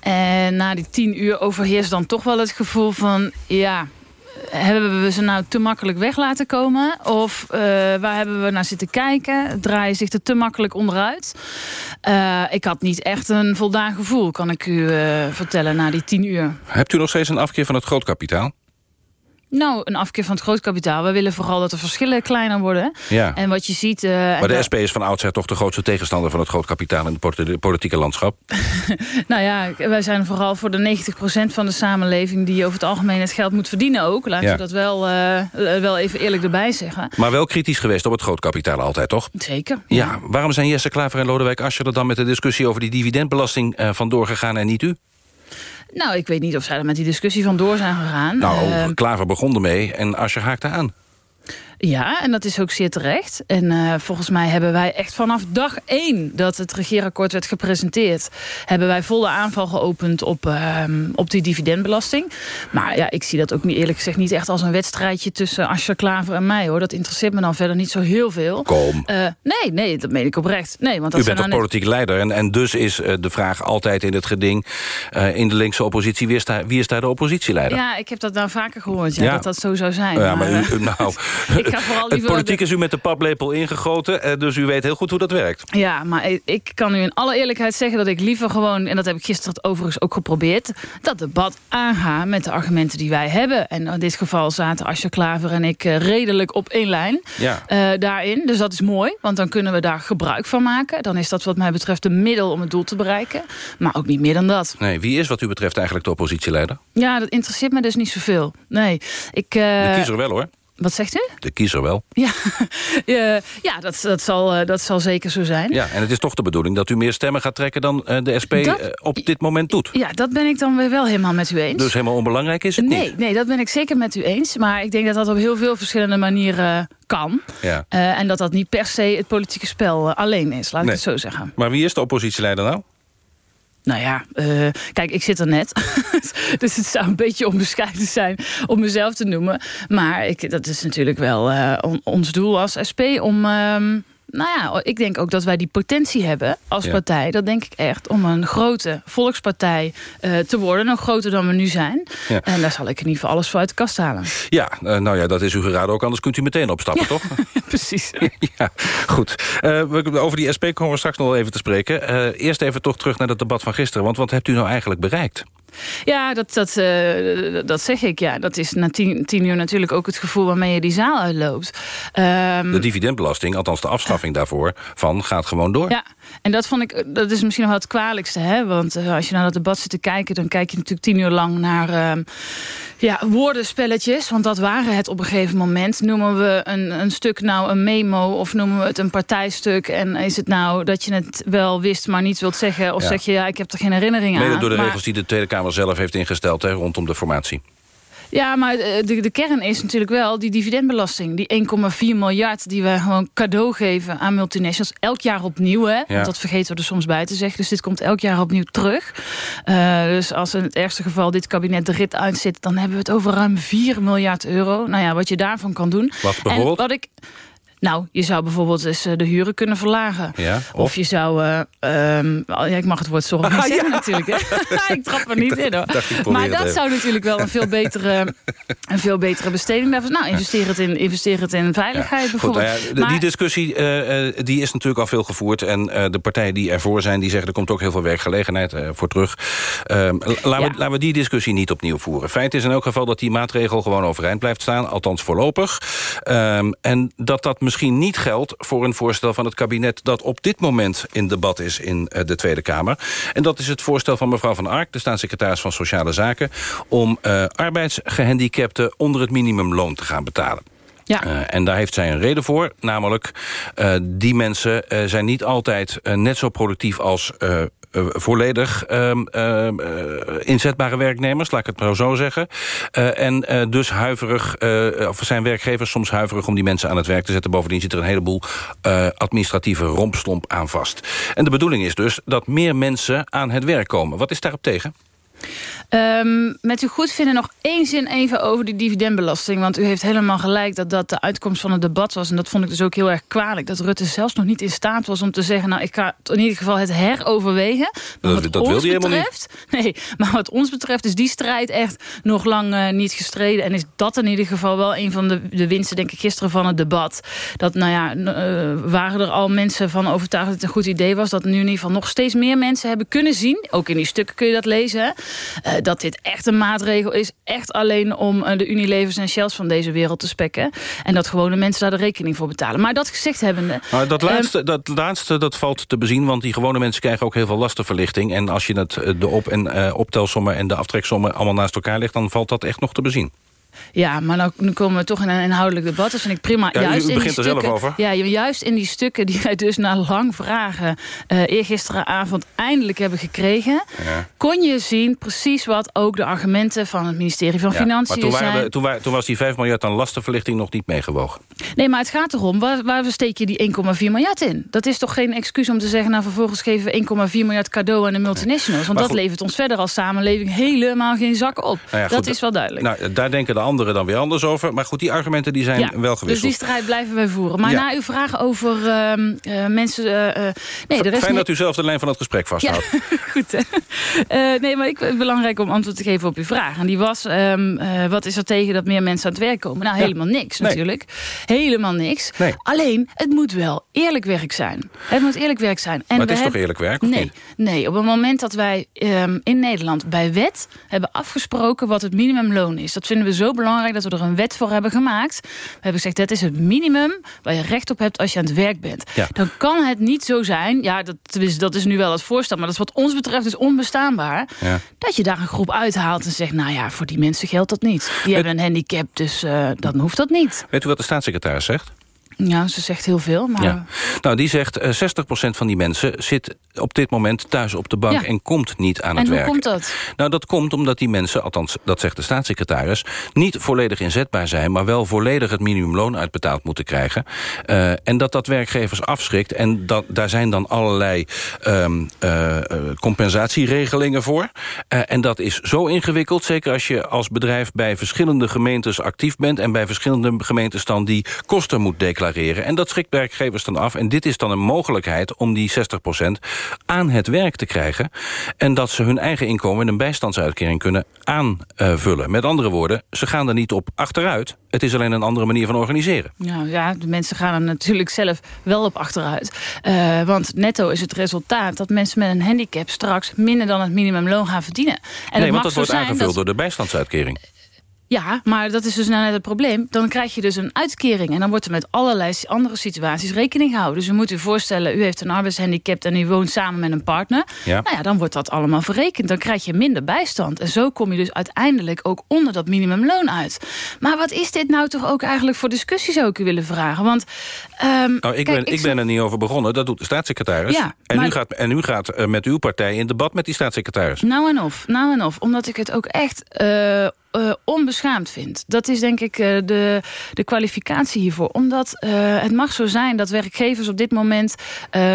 En na die tien uur overheerst dan toch wel het gevoel van... ja, hebben we ze nou te makkelijk weg laten komen? Of eh, waar hebben we naar zitten kijken? Draaien zich er te makkelijk onderuit? Eh, ik had niet echt een voldaan gevoel, kan ik u eh, vertellen, na die tien uur. Hebt u nog steeds een afkeer van het grootkapitaal? Nou, een afkeer van het grootkapitaal. We willen vooral dat de verschillen kleiner worden. Ja. En wat je ziet... eh, Maar de SP is van oudsher toch de grootste tegenstander... van het grootkapitaal in het politi- politieke landschap. Nou ja, wij zijn vooral voor de 90% van de samenleving... die over het algemeen het geld moet verdienen ook. Laten Ja. we dat wel, eh, wel even eerlijk erbij zeggen. Maar wel kritisch geweest op het grootkapitaal altijd, toch? Zeker. Ja, waarom zijn Jesse Klaver en Lodewijk Asscher er dan met de discussie over die dividendbelasting eh, vandoor gegaan en niet u? Nou, ik weet niet of zij er met die discussie vandoor zijn gegaan. Nou, Eh, Klaver begon ermee en Asscher haakte aan. Ja, en dat is ook zeer terecht. En eh, volgens mij hebben wij echt vanaf dag één dat het regeerakkoord werd gepresenteerd... hebben wij volle aanval geopend op, ehm, op die dividendbelasting. Maar ja, ik zie dat ook niet, eerlijk gezegd niet echt als een wedstrijdje... tussen Asscher Klaver en mij, hoor. Dat interesseert me dan verder niet zo heel veel. Kom. Eh, nee, nee, dat meen ik oprecht. Nee, want dat U bent toch politiek leider en, en dus is eh, de vraag altijd in het geding... in de linkse oppositie, wie is daar, wie is daar de oppositieleider? Ja, ik heb dat nou vaker gehoord, ja, Ja. dat dat zo zou zijn. Ja, maar u, eh, u- nou, ga vooral het politiek is u met de paplepel ingegoten... eh, dus u weet heel goed hoe dat werkt. Ja, maar ik- kan u in alle eerlijkheid zeggen dat ik liever gewoon... en dat heb ik gisteren overigens ook geprobeerd... dat debat aanga met de argumenten die wij hebben. En in dit geval zaten Asja Klaver en ik eh, redelijk op één lijn Ja. eh, daarin. Dus dat is mooi, want dan kunnen we daar gebruik van maken. Dan is dat wat mij betreft een middel om het doel te bereiken. Maar ook niet meer dan dat. Nee, wie is wat u betreft eigenlijk de oppositieleider? Ja, dat interesseert me dus niet zoveel. Nee, ik... eh, De kiezer wel, hoor. Wat zegt u? De kiezer wel. Ja, Eh, ja dat, dat, zal, eh, dat zal zeker zo zijn. Ja, en het is toch de bedoeling dat u meer stemmen gaat trekken... dan eh, de SP Dat- op dit moment doet. Ja, dat ben ik dan weer wel helemaal met u eens. Dus helemaal onbelangrijk is het nee, niet. nee, dat ben ik zeker met u eens. Maar ik denk dat dat op heel veel verschillende maniren kan. Ja. En dat dat niet per se het politieke spel alleen is, laat Nee. ik het zo zeggen. Maar wie is de oppositieleider nou? Nou ja, eh, kijk, ik zit er net. dus het zou een beetje onbescheiden zijn om mezelf te noemen. Maar ik, dat is natuurlijk wel eh, on- ons doel als SP om... ehm, nou ja, ik denk ook dat wij die potentie hebben als Ja. partij. Dat denk ik echt, om een grote volkspartij eh, te worden. Nog groter dan we nu zijn. Ja. En daar zal ik in ieder geval alles voor uit de kast halen. Ja, eh, nou ja, dat is u geraden ook, anders kunt u meteen opstappen, toch? Precies. ja, goed. Eh, over die SP komen we straks nog even te spreken. Eerst even toch terug naar dat debat van gisteren. Want wat hebt u nou eigenlijk bereikt? Ja, dat, dat, eh, dat zeg ik. Ja, dat is na tien, tien uur natuurlijk ook het gevoel waarmee je die zaal uitloopt. Ehm, De dividendbelasting, althans de afschaffing daarvoor... van gaat gewoon door. Ja, en dat vond ik, dat is misschien nog wel het kwalijkste. Hè? Want eh, als je naar dat debat zit te kijken... dan kijk je natuurlijk tien uur lang naar ehm, ja, woordenspelletjes. Want dat waren het op een gegeven moment. Noemen we een, een stuk nou een memo of noemen we het een partijstuk? En is het nou dat je het wel wist, maar niet wilt zeggen? Of Ja. zeg je, ja, ik heb er geen herinnering aan. Mede door de Maar- regels die de Tweede Kamer zelf heeft ingesteld... Hè, rondom de formatie. Ja, maar eh, de, de kern is natuurlijk wel die dividendbelasting. Die 1,4 miljard die we gewoon cadeau geven aan multinationals. Elk jaar opnieuw, hè? Want dat vergeten we er soms bij te zeggen. Dus dit komt elk jaar opnieuw terug. Uh, dus als in het ergste geval dit kabinet de rit uitzit... dan hebben we het over ruim 4 miljard euro. Nou ja, wat je daarvan kan doen. Wat bijvoorbeeld? En wat ik... Nou, je zou bijvoorbeeld eens de huren kunnen verlagen. Ja, of? of je zou... Uh, um, ja, ik mag het woord zorg niet zeggen ja. natuurlijk. Hè? ik trap er niet in hoor. Maar dat zou natuurlijk wel een veel betere, een veel betere besteding daarvan. Nou, investeer het in, investeer het in veiligheid bijvoorbeeld. Goed, nou maar, die discussie uh, die is natuurlijk al veel gevoerd. En uh, de partijen die ervoor zijn, die zeggen... er komt ook heel veel werkgelegenheid voor terug. Ehm, laten, we, we die discussie niet opnieuw voeren. Feit is in elk geval dat die maatregel gewoon overeind blijft staan. Althans voorlopig. Um, en dat dat misschien niet geldt voor een voorstel van het kabinet... dat op dit moment in debat is in uh, de Tweede Kamer. En dat is het voorstel van mevrouw Van Ark, de staatssecretaris van Sociale Zaken... om uh, arbeidsgehandicapten onder het minimumloon te gaan betalen. Ja. Uh, en daar heeft zij een reden voor. Namelijk, uh, die mensen uh, zijn niet altijd net zo productief als uh, volledig uh, uh, inzetbare werknemers, laat ik het maar zo zeggen. en dus huiverig, of zijn werkgevers soms huiverig om die mensen aan het werk te zetten. Bovendien zit er een heleboel administratieve rompslomp aan vast. En de bedoeling is dus dat meer mensen aan het werk komen. Wat is daarop tegen? Um, met uw goedvinden nog één zin even over die dividendbelasting. Want u heeft helemaal gelijk dat dat de uitkomst van het debat was. En dat vond ik dus ook heel erg kwalijk. Dat Rutte zelfs nog niet in staat was om te zeggen... nou, ik ga in ieder geval het heroverwegen. Maar dat dat wilde je helemaal niet. Nee, maar wat ons betreft is die strijd echt nog lang uh, niet gestreden. En is dat in ieder geval wel een van de, de winsten, denk ik, gisteren van het debat. Dat, nou ja, uh, waren er al mensen van overtuigd dat het een goed idee was... dat nu in ieder geval nog steeds meer mensen hebben kunnen zien. Ook in die stukken kun je dat lezen, uh, dat dit echt een maatregel is. Echt alleen om uh, de Unilevers en Shells van deze wereld te spekken. En dat gewone mensen daar de rekening voor betalen. Maar dat gezegd hebbende... Maar dat laatste, um, dat, laatste dat valt te bezien. Want die gewone mensen krijgen ook heel veel lastenverlichting. En als je het, de op- en uh, optelsommen en de aftreksommen allemaal naast elkaar legt... dan valt dat echt nog te bezien. Ja, maar nou, nu komen we toch in een inhoudelijk debat. Dat vind ik prima. Ja, juist u begint in die er stukken, zelf over. Ja, juist in die stukken die wij dus na lang vragen... Uh, eergisteravond eindelijk hebben gekregen... Ja. kon je zien precies wat ook de argumenten van het ministerie van ja, Financiën maar toen zijn. We, toen, waren, toen was die 5 miljard aan lastenverlichting nog niet meegewogen. Nee, maar het gaat erom, waar, waar steek je die 1,4 miljard in? Dat is toch geen excuus om te zeggen... nou, vervolgens geven we 1,4 miljard cadeau aan de multinationals. Want maar dat goed. levert ons verder als samenleving helemaal geen zak op. Nou ja, dat is wel duidelijk. Nou, daar denken de anderen dan weer anders over. Maar goed, die argumenten die zijn ja, wel gewisseld. Dus die strijd blijven wij voeren. Maar ja. na uw vraag over uh, uh, mensen... Uh, nee, Fijn dat u zelf de lijn van het gesprek vasthoudt. Ja, goed, hè? nee, maar ik vind het belangrijk om antwoord te geven op uw vraag. En die was, um, wat is er tegen dat meer mensen aan het werk komen? Nou, helemaal niks natuurlijk. Helemaal niks. Nee. Alleen, het moet wel eerlijk werk zijn. Het moet eerlijk werk zijn. En maar het is toch eerlijk werk, nee, niet? Nee, op het moment dat wij um, in Nederland bij wet hebben afgesproken... wat het minimumloon is. Dat vinden we zo belangrijk dat we er een wet voor hebben gemaakt. We hebben gezegd, dat is het minimum waar je recht op hebt als je aan het werk bent. Ja. Dan kan het niet zo zijn, ja, dat is, dat is nu wel het voorstel... maar dat is wat ons betreft is onbestaanbaar... Ja. dat je daar een groep uithaalt en zegt... nou ja, voor die mensen geldt dat niet. Die Weet, hebben een handicap, dus uh, dan hoeft dat niet. Weet u wat de staatssecretaris zegt? Ja, ze zegt heel veel. Maar... Ja. Nou, die zegt uh, 60% van die mensen zit op dit moment thuis op de bank... Ja. en komt niet aan en het werk. En hoe komt dat? Nou, dat komt omdat die mensen, althans dat zegt de staatssecretaris... niet volledig inzetbaar zijn, maar wel volledig het minimumloon uitbetaald moeten krijgen. Uh, en dat dat werkgevers afschrikt. En dat, daar zijn dan allerlei um, uh, compensatieregelingen voor. En dat is zo ingewikkeld, zeker als je als bedrijf... bij verschillende gemeentes actief bent... en bij verschillende gemeentes dan die kosten moet declareren. En dat schrikt werkgevers dan af. En dit is dan een mogelijkheid om die 60% aan het werk te krijgen. En dat ze hun eigen inkomen in een bijstandsuitkering kunnen aanvullen. Met andere woorden, ze gaan er niet op achteruit. Het is alleen een andere manier van organiseren. Nou ja, de mensen gaan er natuurlijk zelf wel op achteruit. Uh, want netto is het resultaat dat mensen met een handicap... straks minder dan het minimumloon gaan verdienen. En nee, want dat wordt aangevuld dat... door de bijstandsuitkering. Ja, maar dat is dus nou net het probleem. Dan krijg je dus een uitkering. En dan wordt er met allerlei andere situaties rekening gehouden. Dus u moet u voorstellen, u heeft een arbeidshandicap... en u woont samen met een partner. Ja. Nou ja, dan wordt dat allemaal verrekend. Dan krijg je minder bijstand. En zo kom je dus uiteindelijk ook onder dat minimumloon uit. Maar wat is dit nou toch ook eigenlijk voor discussie, zou ik u willen vragen? Want, um, nou, ik, kijk, ben, ik, ik ben er niet over begonnen. Dat doet de staatssecretaris. Ja, en, maar... u gaat, en u gaat uh, met uw partij in debat met die staatssecretaris. Nou en of, nou en of. Omdat ik het ook echt... Uh, eh, onbeschaamd vind. Dat is denk ik uh, de, de kwalificatie hiervoor. Omdat uh, het mag zo zijn dat werkgevers op dit moment...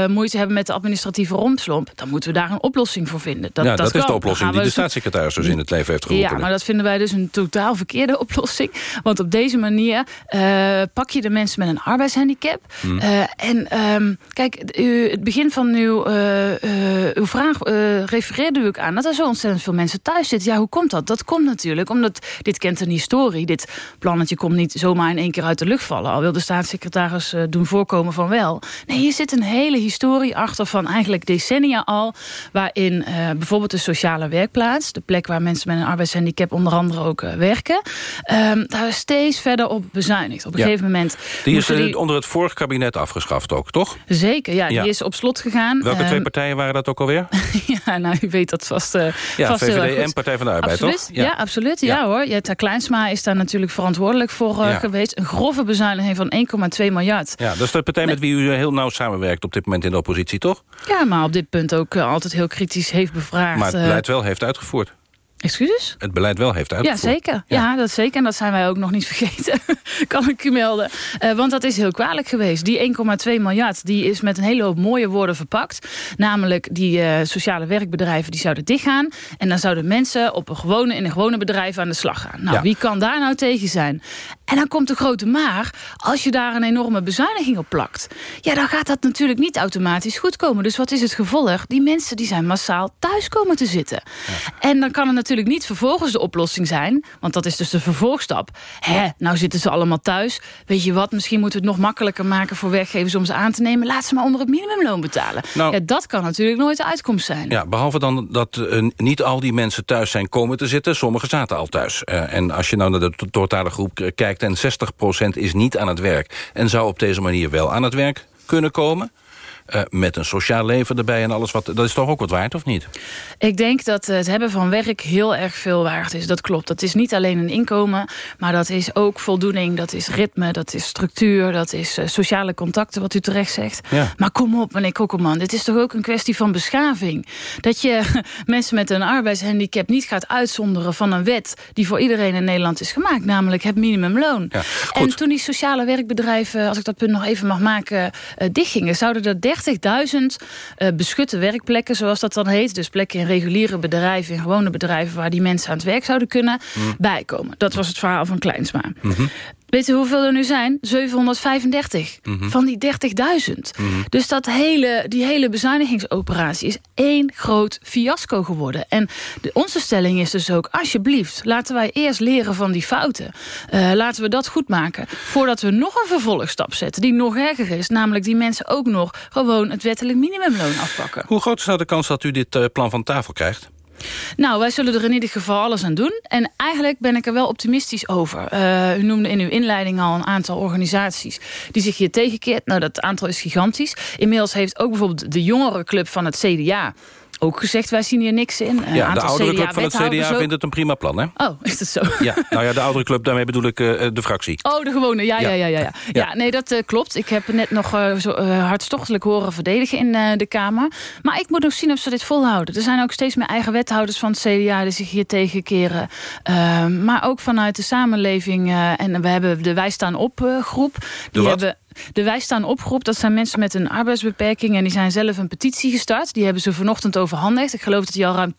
moeite hebben met de administratieve rompslomp. Dan moeten we daar een oplossing voor vinden. Dat, ja, dat, dat is de oplossing die de staatssecretaris dus in het leven heeft geroepen. Ja, maar dat vinden wij dus een totaal verkeerde oplossing. Want op deze manier pak je de mensen met een arbeidshandicap. Hmm. en um, kijk, u, het begin van uw, uw vraag refereerde u ook aan... dat er zo ontzettend veel mensen thuis zitten. Ja, hoe komt dat? Dat komt natuurlijk omdat dit kent een historie. Dit plannetje komt niet zomaar in één keer uit de lucht vallen. Al wil de staatssecretaris uh, doen voorkomen van wel. Nee, hier zit een hele historie achter van eigenlijk decennia al... waarin uh, bijvoorbeeld de sociale werkplaats... de plek waar mensen met een arbeidshandicap onder andere ook uh, werken... Um, daar steeds verder op bezuinigd. Op een ja. gegeven moment... Die is die... onder het vorige kabinet afgeschaft ook, toch? Zeker, ja. Die is op slot gegaan. Welke um, twee partijen waren dat ook alweer? ja, nou, u weet dat vast, ja, vast VVD en Partij van de Arbeid, absoluut. toch? Ja, ja absoluut. Ja, hoor. Jetta Kleinsma is daar natuurlijk verantwoordelijk voor uh, geweest. Een grove bezuiniging van 1,2 miljard. Ja, dat is de partij met wie u heel nauw samenwerkt op dit moment in de oppositie, toch? Ja, maar op dit punt ook uh, altijd heel kritisch heeft bevraagd. Maar het beleid wel heeft uitgevoerd. Excuses? Het beleid wel heeft uitgevoerd. Ja, zeker. Ja. ja. dat zeker. En dat zijn wij ook nog niet vergeten, kan ik u melden. Uh, want dat is heel kwalijk geweest. Die 1,2 miljard die is met een hele hoop mooie woorden verpakt. Namelijk die uh, sociale werkbedrijven die zouden dichtgaan. En dan zouden mensen op een gewone, in een gewone bedrijf aan de slag gaan. Nou, ja. wie kan daar nou tegen zijn? En dan komt de grote maar. Als je daar een enorme bezuiniging op plakt... ja, dan gaat dat natuurlijk niet automatisch goed komen. Dus wat is het gevolg? Die mensen die zijn massaal thuis komen te zitten. Ja. En dan kan het natuurlijk niet vervolgens de oplossing zijn. Want dat is dus de vervolgstap. Hè, nou zitten ze allemaal thuis. Weet je wat, misschien moeten we het nog makkelijker maken... voor werkgevers om ze aan te nemen. Laat ze maar onder het minimumloon betalen. Nou, ja, dat kan natuurlijk nooit de uitkomst zijn. Ja, behalve dan dat uh, niet al die mensen thuis zijn komen te zitten. Sommigen zaten al thuis. Uh, en als je nou naar de totale groep kijkt en 60% is niet aan het werk... en zou op deze manier wel aan het werk kunnen komen... Uh, met een sociaal leven erbij en alles wat... dat is toch ook wat waard, of niet? Ik denk dat het hebben van werk heel erg veel waard is. Dat klopt. Dat is niet alleen een inkomen... maar dat is ook voldoening, dat is ritme, dat is structuur... dat is uh, sociale contacten, wat u terecht zegt. Ja. Maar kom op, meneer Kokkelman, dit is toch ook een kwestie van beschaving? Dat je mensen met een arbeidshandicap niet gaat uitzonderen... van een wet die voor iedereen in Nederland is gemaakt... namelijk het minimumloon. Ja, en toen die sociale werkbedrijven, als ik dat punt nog even mag maken... Uh, dichtgingen, zouden er 30.000 uh, beschutte werkplekken, zoals dat dan heet. Dus plekken in reguliere bedrijven, in gewone bedrijven... waar die mensen aan het werk zouden kunnen, mm. bijkomen. Dat was het verhaal van Kleinsma. Mm -hmm. Weet u hoeveel er nu zijn? 735 mm -hmm. van die 30.000. Mm -hmm. Dus dat hele, die hele bezuinigingsoperatie is één groot fiasco geworden. En de, onze stelling is dus ook, alsjeblieft... laten wij eerst leren van die fouten. Uh, laten we dat goed maken. Voordat we nog een vervolgstap zetten die nog erger is. Namelijk die mensen ook nog gewoon het wettelijk minimumloon afpakken. Hoe groot is nou de kans dat u dit uh, plan van tafel krijgt? Nou, wij zullen er in ieder geval alles aan doen. En eigenlijk ben ik er wel optimistisch over. Uh, u noemde in uw inleiding al een aantal organisaties... die zich hier tegenkeert. Nou, dat aantal is gigantisch. Inmiddels heeft ook bijvoorbeeld de jongerenclub van het CDA ook gezegd, wij zien hier niks in. Ja, de oudere club van het CDA vindt het een prima plan, hè? Oh, is dat zo? Ja, nou ja, de oudere club, daarmee bedoel ik uh, de fractie. Oh, de gewone, ja, ja, ja. ja, ja. ja. nee, dat uh, klopt. Ik heb net nog uh, zo, hartstochtelijk horen verdedigen in de Kamer. Maar ik moet nog zien of ze dit volhouden. Er zijn ook steeds meer eigen wethouders van het CDA die zich hier tegenkeren. Ehm, maar ook vanuit de samenleving. en we hebben de Wij Staan Op groep. Die de hebben de Wij Staan Opgroep, dat zijn mensen met een arbeidsbeperking... en die zijn zelf een petitie gestart. Die hebben ze vanochtend overhandigd. Ik geloof dat die al ruim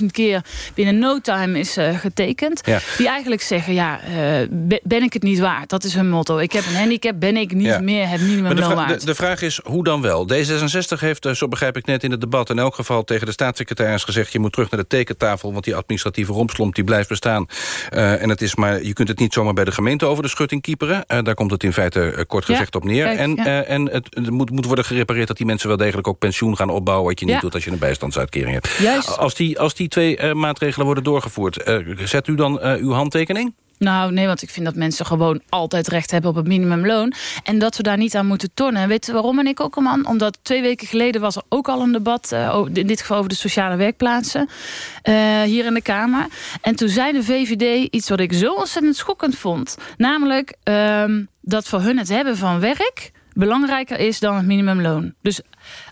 80.000 keer binnen no time is uh, getekend. Ja. Die eigenlijk zeggen, ja, uh, ben ik het niet waard? Dat is hun motto. Ik heb een handicap, ben ik niet ja. meer het minimumloon waard? De, de, vraag is, hoe dan wel? D66 heeft, uh, zo begrijp ik net in het debat... in elk geval tegen de staatssecretaris gezegd... je moet terug naar de tekentafel, want die administratieve rompslomp die blijft bestaan. en het is maar, je kunt het niet zomaar bij de gemeente over de schutting kieperen. daar komt het in feite kort gezegd op neer. Kijk, en ja. uh, en het, het moet, moet worden gerepareerd dat die mensen wel degelijk ook pensioen gaan opbouwen... wat je niet Ja. doet als je een bijstandsuitkering hebt. Juist. Als die, als die twee uh, maatregelen worden doorgevoerd... Uh, zet u dan uw handtekening? Nou, nee, want ik vind dat mensen gewoon altijd recht hebben op het minimumloon. En dat we daar niet aan moeten tornen. En weet je waarom, meneer Kokkelman? Omdat twee weken geleden was er ook al een debat... Uh, in dit geval over de sociale werkplaatsen, uh, hier in de Kamer. En toen zei de VVD iets wat ik zo ontzettend schokkend vond. Namelijk uh, dat voor hun het hebben van werk belangrijker is dan het minimumloon. Dus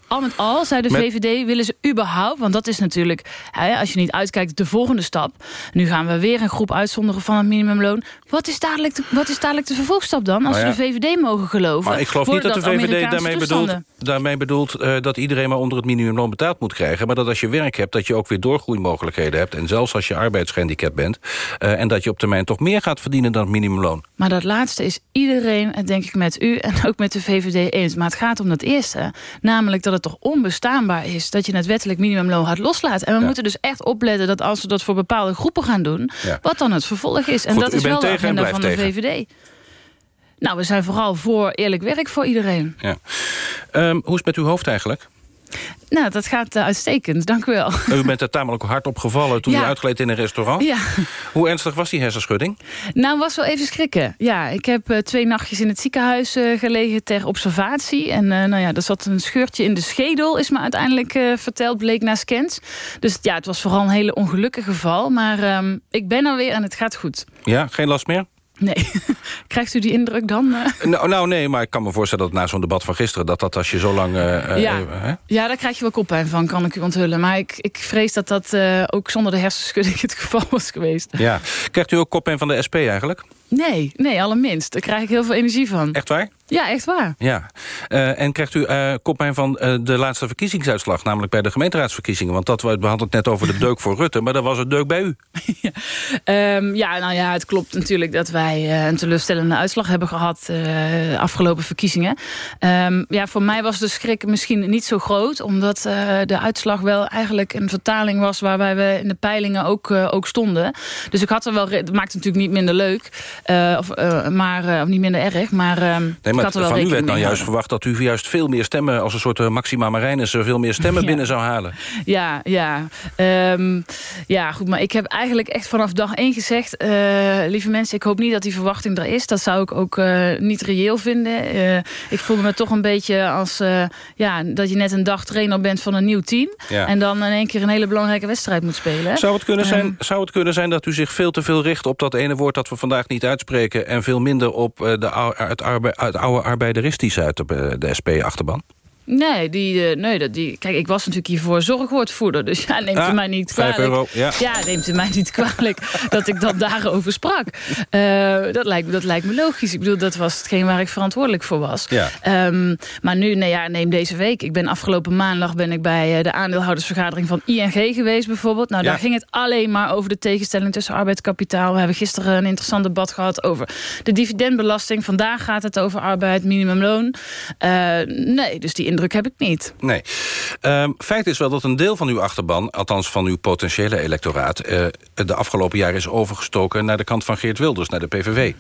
al met al, zei de Met- VVD, willen ze überhaupt... want dat is natuurlijk, hè, als je niet uitkijkt, de volgende stap. Nu gaan we weer een groep uitzonderen van het minimumloon. Wat is dadelijk de, wat is dadelijk de vervolgstap dan? Als Nou ja. we de VVD mogen geloven. Maar ik geloof niet dat de VVD daarmee bedoelt, daarmee bedoelt eh, dat iedereen maar onder het minimumloon betaald moet krijgen. Maar dat als je werk hebt, dat je ook weer doorgroeimogelijkheden hebt. En zelfs als je arbeidsgehandicapt bent. eh, en dat je op termijn toch meer gaat verdienen dan het minimumloon. Maar dat laatste is iedereen, het denk ik met u en ook met de VVD eens. Maar het gaat om dat eerste. Namelijk dat het toch onbestaanbaar is... dat je het wettelijk minimumloon gaat loslaten. En we Ja. moeten dus echt opletten dat als we dat voor bepaalde groepen gaan doen... Ja. wat dan het vervolg is. En Goed, dat is wel de agenda van de VVD. Nou, we zijn vooral voor eerlijk werk voor iedereen. Ja. Ehm, hoe is het met uw hoofd eigenlijk? Nou, dat gaat eh, uitstekend. Dank u wel. U bent er tamelijk hard op gevallen toen Ja. u uitgleed in een restaurant. Ja. Hoe ernstig was die hersenschudding? Nou, was wel even schrikken. Ja, ik heb eh, twee nachtjes in het ziekenhuis eh, gelegen ter observatie. En nou ja, er zat een scheurtje in de schedel, is me uiteindelijk verteld, bleek na scans. Dus ja, het was vooral een hele ongelukkig geval. Maar ehm, ik ben er weer en het gaat goed. Ja, geen last meer? Nee. Krijgt u die indruk dan? eh? Nou, nou nee, maar ik kan me voorstellen dat na zo'n debat van gisteren... dat dat als je zo lang... eh, eh, Ja. hè? Ja, daar krijg je wel koppijn van, kan ik u onthullen. Maar ik, ik vrees dat dat ook zonder de hersenschudding het geval was geweest. ja. Krijgt u ook koppijn van de SP eigenlijk? Nee, nee, allerminst. Daar krijg ik heel veel energie van. Echt waar? Ja, echt waar. Ja. Eh, en krijgt u eh koppijn van eh, de laatste verkiezingsuitslag... namelijk bij de gemeenteraadsverkiezingen? Want dat, we hadden het net over de deuk voor Rutte... maar dat was een deuk bij u. Ehm, ja, nou ja, het klopt natuurlijk dat wij een teleurstellende uitslag hebben gehad eh afgelopen verkiezingen. Ehm, ja, voor mij was de schrik misschien niet zo groot, omdat de uitslag wel eigenlijk een vertaling was waarbij we in de peilingen ook, ook stonden. Dus ik had er wel, dat maakt het natuurlijk niet minder leuk, eh, of, eh, maar, eh, of niet minder erg, maar, ehm, Nee, maar van u werd dan juist verwacht dat u juist veel meer stemmen... als een soort Maxima Marijnis veel meer stemmen Ja. binnen zou halen. Ja, ja. Ehm, ja, goed. Maar ik heb eigenlijk echt vanaf dag één gezegd... lieve mensen, ik hoop niet dat die verwachting er is. Dat zou ik ook niet reëel vinden. Ik voelde me toch een beetje als... ja, dat je net een dag trainer bent van een nieuw team... Ja. en dan in één keer een hele belangrijke wedstrijd moet spelen. Zou het, kunnen zijn, Ehm, zou het kunnen zijn dat u zich veel te veel richt op dat ene woord... dat we vandaag niet uitspreken... en veel minder op eh, de, het, oude arbeideristische uit de, de SP-achterban? Nee, die, eh, nee dat, die, kijk, ik was natuurlijk hiervoor zorgwoordvoerder. Dus ja, neemt u Ah, mij niet kwalijk. euro, ja. neemt u mij niet kwalijk dat ik dat daarover sprak. Eh, dat, lijkt, dat lijkt me logisch. Ik bedoel, dat was hetgeen waar ik verantwoordelijk voor was. Ja. Ehm, maar nu, nee, ja, neem deze week. Ik ben afgelopen maandag ben ik bij eh, de aandeelhoudersvergadering van ING geweest bijvoorbeeld. Nou, Ja. daar ging het alleen maar over de tegenstelling tussen arbeidskapitaal. We hebben gisteren een interessant debat gehad over de dividendbelasting. Vandaag gaat het over arbeid, minimumloon. Nee, dus die indruk heb ik niet. Nee. Ehm, feit is wel dat een deel van uw achterban... althans van uw potentiële electoraat... eh, de afgelopen jaren is overgestoken naar de kant van Geert Wilders... naar de PVV.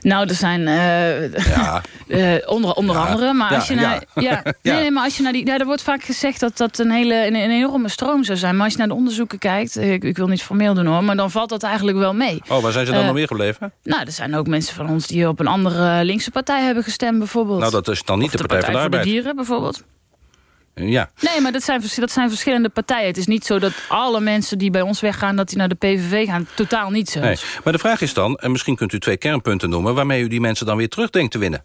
Nou, er zijn eh, Ja. eh, onder, onder andere. Maar als je naar, ja. Nee, maar als je naar die, ja, er wordt vaak gezegd dat dat een hele een, een enorme stroom zou zijn. Maar als je naar de onderzoeken kijkt, eh, ik, ik wil niet formeel doen hoor, maar dan valt dat eigenlijk wel mee. Oh, waar zijn ze dan nog weer gebleven? Nou, er zijn ook mensen van ons die op een andere linkse partij hebben gestemd, bijvoorbeeld. Nou, dat is dan niet Of de Partij, van de voor de. Dieren, bijvoorbeeld. Ja. Nee, maar dat zijn, dat zijn verschillende partijen. Het is niet zo dat alle mensen die bij ons weggaan... dat die naar de PVV gaan. Totaal niet zo. Nee. Maar de vraag is dan, en misschien kunt u twee kernpunten noemen... waarmee u die mensen dan weer terug denkt te winnen.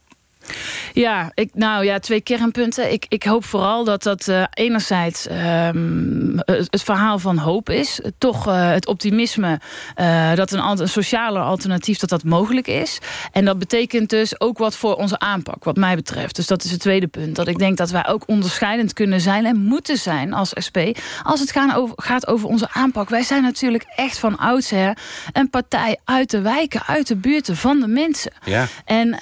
Ja, ik, nou ja, twee kernpunten. Ik, ik hoop vooral dat dat eh, enerzijds ehm, het, het verhaal van hoop is. Toch eh, het optimisme eh, dat een, een socialer alternatief dat dat mogelijk is. En dat betekent dus ook wat voor onze aanpak, wat mij betreft. Dus dat is het tweede punt. Dat ik denk dat wij ook onderscheidend kunnen zijn en moeten zijn als SP. Als het gaan over, gaat over onze aanpak. Wij zijn natuurlijk echt van oudsher een partij uit de wijken, uit de buurten van de mensen. Ja. En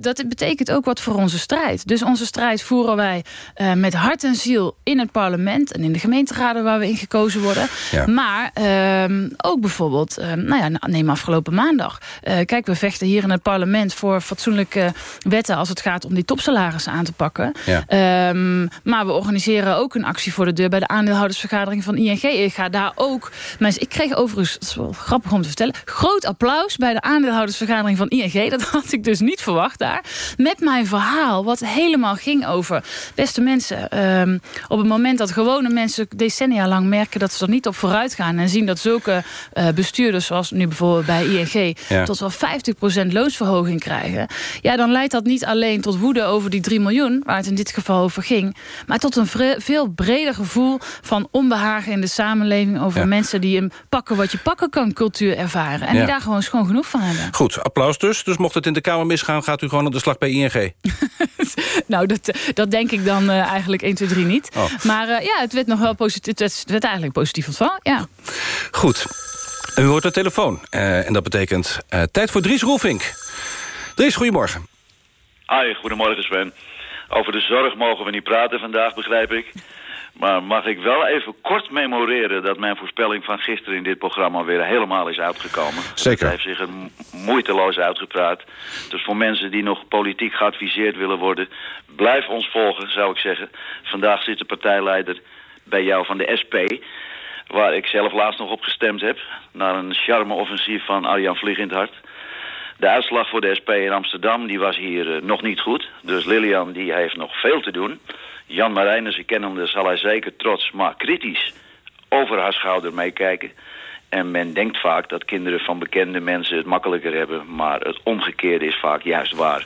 dat betekent ook wat voor onze strijd. Dus onze strijd voeren wij eh, met hart en ziel in het parlement... en in de gemeenteraden waar we in gekozen worden. Ja. Maar ehm, ook bijvoorbeeld, eh, nou ja, neem afgelopen maandag. Eh, kijk, we vechten hier in het parlement voor fatsoenlijke wetten... als het gaat om die topsalarissen aan te pakken. Ja. Ehm, maar we organiseren ook een actie voor de deur... bij de aandeelhoudersvergadering van ING. Ik ga daar ook... Mensen, ik kreeg overigens, dat is wel grappig om te vertellen... groot applaus bij de aandeelhoudersvergadering van ING. Dat had ik dus niet verwacht daar. met mijn verhaal... wat helemaal ging over... beste mensen, ehm, op het moment dat gewone mensen... decennia lang merken dat ze er niet op vooruit gaan... en zien dat zulke uh, bestuurders, zoals nu bijvoorbeeld bij ING... Ja. tot wel 50% loonsverhoging krijgen... ja, dan leidt dat niet alleen tot woede over die 3 miljoen... waar het in dit geval over ging... maar tot een veel breder gevoel van onbehagen in de samenleving... over ja. mensen die een pakken wat je pakken kan cultuur ervaren. En ja. die daar gewoon schoon genoeg van hebben. Goed, applaus dus. Dus mocht het in de Kamer misgaan... gaat u gewoon aan de slag bij ING? nou, dat, dat denk ik dan uh, eigenlijk 1, 2, 3 niet. Oh. Maar uh, ja, het werd nog wel positief. Het werd, het werd eigenlijk positief ontvangen, ja. Goed. U hoort de telefoon. Uh, en dat betekent tijd voor Dries Roelvink. Dries, goedemorgen. Hi, goedemorgen Sven. Over de zorg mogen we niet praten vandaag, begrijp ik. Maar mag ik wel even kort memoreren dat mijn voorspelling van gisteren in dit programma weer helemaal is uitgekomen. Zeker. Het heeft zich er moeiteloos uitgepraat. Dus voor mensen die nog politiek geadviseerd willen worden, blijf ons volgen, zou ik zeggen. Vandaag zit de partijleider bij jou van de SP, waar ik zelf laatst nog op gestemd heb, naar een charme-offensief van Arjan Vliegendhart. De uitslag voor de SP in Amsterdam die was hier uh, nog niet goed. Dus Lilian die heeft nog veel te doen. Jan Marijners, ik ken hem, dus zal hij zeker trots, maar kritisch over haar schouder meekijken. En men denkt vaak dat kinderen van bekende mensen het makkelijker hebben. Maar het omgekeerde is vaak juist waar.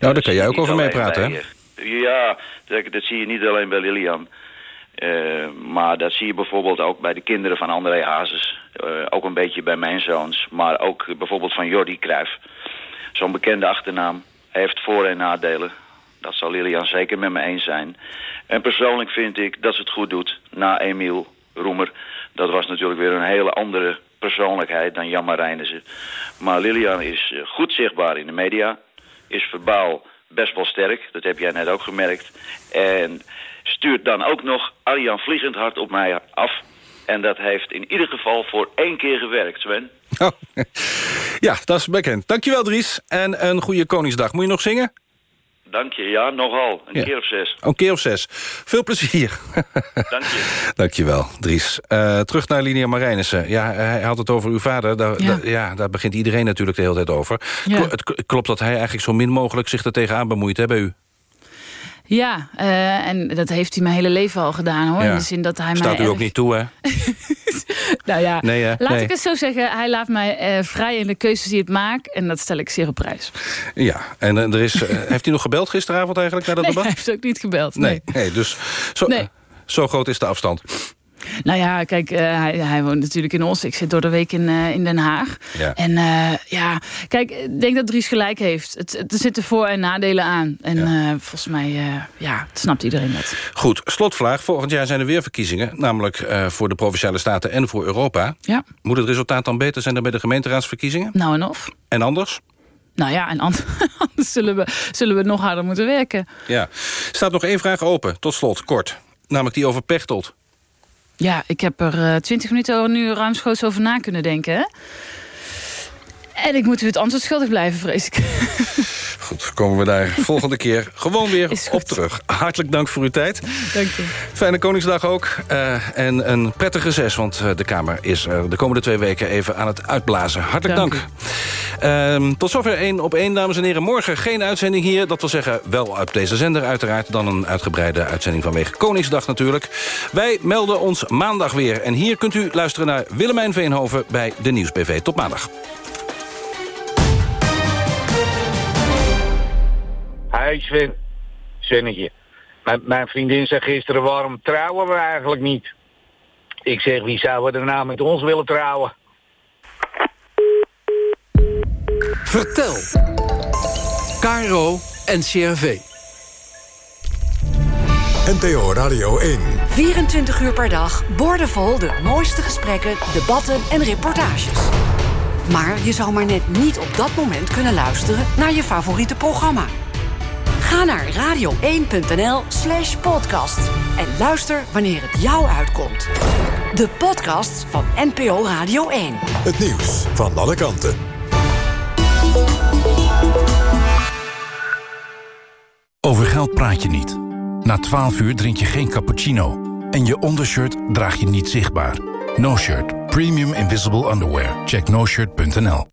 Nou, daar kan jij ook over meepraten, hè? Ja, dat, dat, zie je niet alleen bij Lilian. Uh, maar dat zie je bijvoorbeeld ook bij de kinderen van André Hazes. Uh, ook een beetje bij mijn zoons. Maar ook bijvoorbeeld van Jordi Cruijff. Zo'n bekende achternaam heeft voor- en nadelen. Dat zal Lilian zeker met me eens zijn. En persoonlijk vind ik dat ze het goed doet na Emiel Roemer. Dat was natuurlijk weer een hele andere persoonlijkheid dan Jan Marijnissen. Maar Lilian is uh, goed zichtbaar in de media. Is verbaal best wel sterk. Dat heb jij net ook gemerkt. En stuurt dan ook nog Arjan Vliegend hard op mij af. En dat heeft in ieder geval voor één keer gewerkt, Sven. Oh. Ja, dat is bekend. Dankjewel, Dries. En een goede Koningsdag. Moet je nog zingen? Dank je, ja, nogal. Een ja. keer of zes. Een keer of zes. Veel plezier. Dank je. Dankjewel, Dries. Uh, terug naar Linia Marijnissen. Ja, hij had het over uw vader. Daar, ja. Da, ja, daar begint iedereen natuurlijk de hele tijd over. Ja. Het klopt dat hij eigenlijk zo min mogelijk zich er tegenaan bemoeit hè, bij u? Ja, uh, en dat heeft hij mijn hele leven al gedaan hoor. Ja. In de zin dat hij Staat mij u erg... ook niet toe, hè? nou ja, nee, uh, laat nee. ik het zo zeggen. Hij laat mij uh, vrij in de keuzes die het maak. En dat stel ik zeer op prijs. Ja, en er is, heeft hij nog gebeld gisteravond eigenlijk naar dat nee, debat? hij heeft ook niet gebeld. Nee, nee, dus zo, zo groot is de afstand. Nou ja, kijk, uh, hij, hij, woont natuurlijk in Os. Ik zit door de week in, uh, in Den Haag. Ja. En uh, ja, kijk, ik denk dat Dries gelijk heeft. Het, het, er zitten voor- en nadelen aan. En ja. volgens mij, ja, het snapt iedereen dat. Goed, slotvraag. Volgend jaar zijn er weer verkiezingen. Namelijk voor de Provinciale Staten en voor Europa. Ja. Moet het resultaat dan beter zijn dan bij de gemeenteraadsverkiezingen? Nou en of. En anders? Nou ja, en anders zullen we, zullen we nog harder moeten werken. Ja. Staat nog één vraag open, tot slot, kort. Namelijk die over Pechtold. Ja, ik heb er twintig uh, minuten nu ruimschoots over na kunnen denken. En ik moet u het antwoord schuldig blijven, vrees ik. Goed, komen we daar volgende keer gewoon weer op terug. Hartelijk dank voor uw tijd. Dank je. Fijne Koningsdag ook. Uh, en een prettige zes, want uh, de Kamer is uh, de komende twee weken even aan het uitblazen. Hartelijk dank. dank. Uh, tot zover één op één, dames en heren. Morgen geen uitzending hier. Dat wil zeggen, wel op deze zender uiteraard. Dan een uitgebreide uitzending vanwege Koningsdag natuurlijk. Wij melden ons maandag weer. En hier kunt u luisteren naar Willemijn Veenhoven bij de Nieuwsbv. Tot maandag. Hey Sven, Svennetje. Mijn, mijn vriendin zei gisteren, waarom trouwen we eigenlijk niet? Ik zeg, wie zou er nou met ons willen trouwen? Vertel. Caro en CRV. NPO Radio 1. 24 uur per dag, boordevol de mooiste gesprekken, debatten en reportages. Maar je zou maar net niet op dat moment kunnen luisteren naar je favoriete programma. Ga naar radio1.nl slash podcast en luister wanneer het jou uitkomt. De podcast van NPO Radio 1. Het nieuws van alle kanten. Over geld praat je niet. Na 12 uur drink je geen cappuccino. En je ondershirt draag je niet zichtbaar. No Shirt. Premium Invisible Underwear. Check noshirt.nl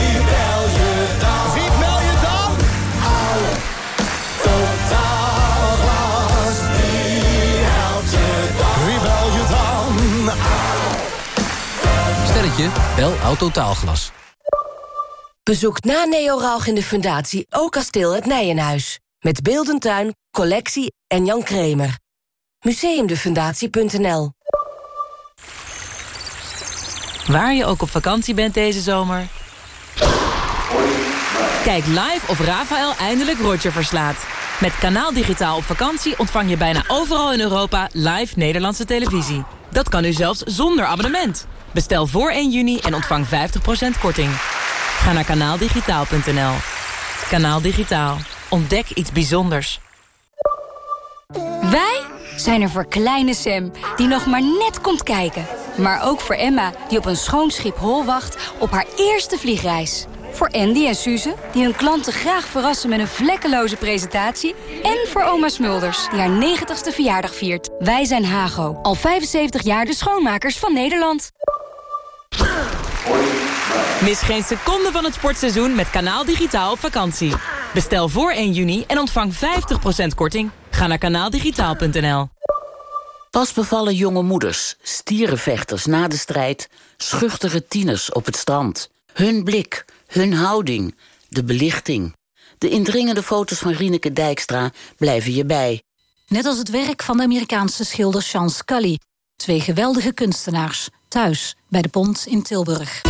Sterretje, bel Autotaalglas. Bezoek na Neo Rauch in de Fundatie ook kasteel het Nijenhuis. Met Beeldentuin, collectie en Jan Kremer. Museumdefundatie.nl Waar je ook op vakantie bent deze zomer. Kijk live of Rafael eindelijk Roger verslaat. Met Kanaal Digitaal op vakantie ontvang je bijna overal in Europa live Nederlandse televisie. Dat kan nu zelfs zonder abonnement. Bestel voor 1 juni en ontvang 50% korting. Ga naar kanaaldigitaal.nl. Kanaal Digitaal. Ontdek iets bijzonders. Wij zijn er voor kleine Sam, die nog maar net komt kijken. Maar ook voor Emma, die op een schoon schip hol wacht op haar eerste vliegreis. Voor Andy en Suze, die hun klanten graag verrassen met een vlekkeloze presentatie. En voor oma Smulders, die haar 90ste verjaardag viert. Wij zijn Hago, al 75 jaar de schoonmakers van Nederland. Mis geen seconde van het sportseizoen met Kanaal Digitaal op vakantie. Bestel voor 1 juni en ontvang 50% korting. Ga naar kanaaldigitaal.nl. Pas bevallen jonge moeders, stierenvechters na de strijd... schuchtere tieners op het strand. Hun blik, hun houding, de belichting. De indringende foto's van Rieneke Dijkstra blijven je bij. Net als het werk van de Amerikaanse schilder Sean Scully. Twee geweldige kunstenaars, thuis bij de Pont in Tilburg.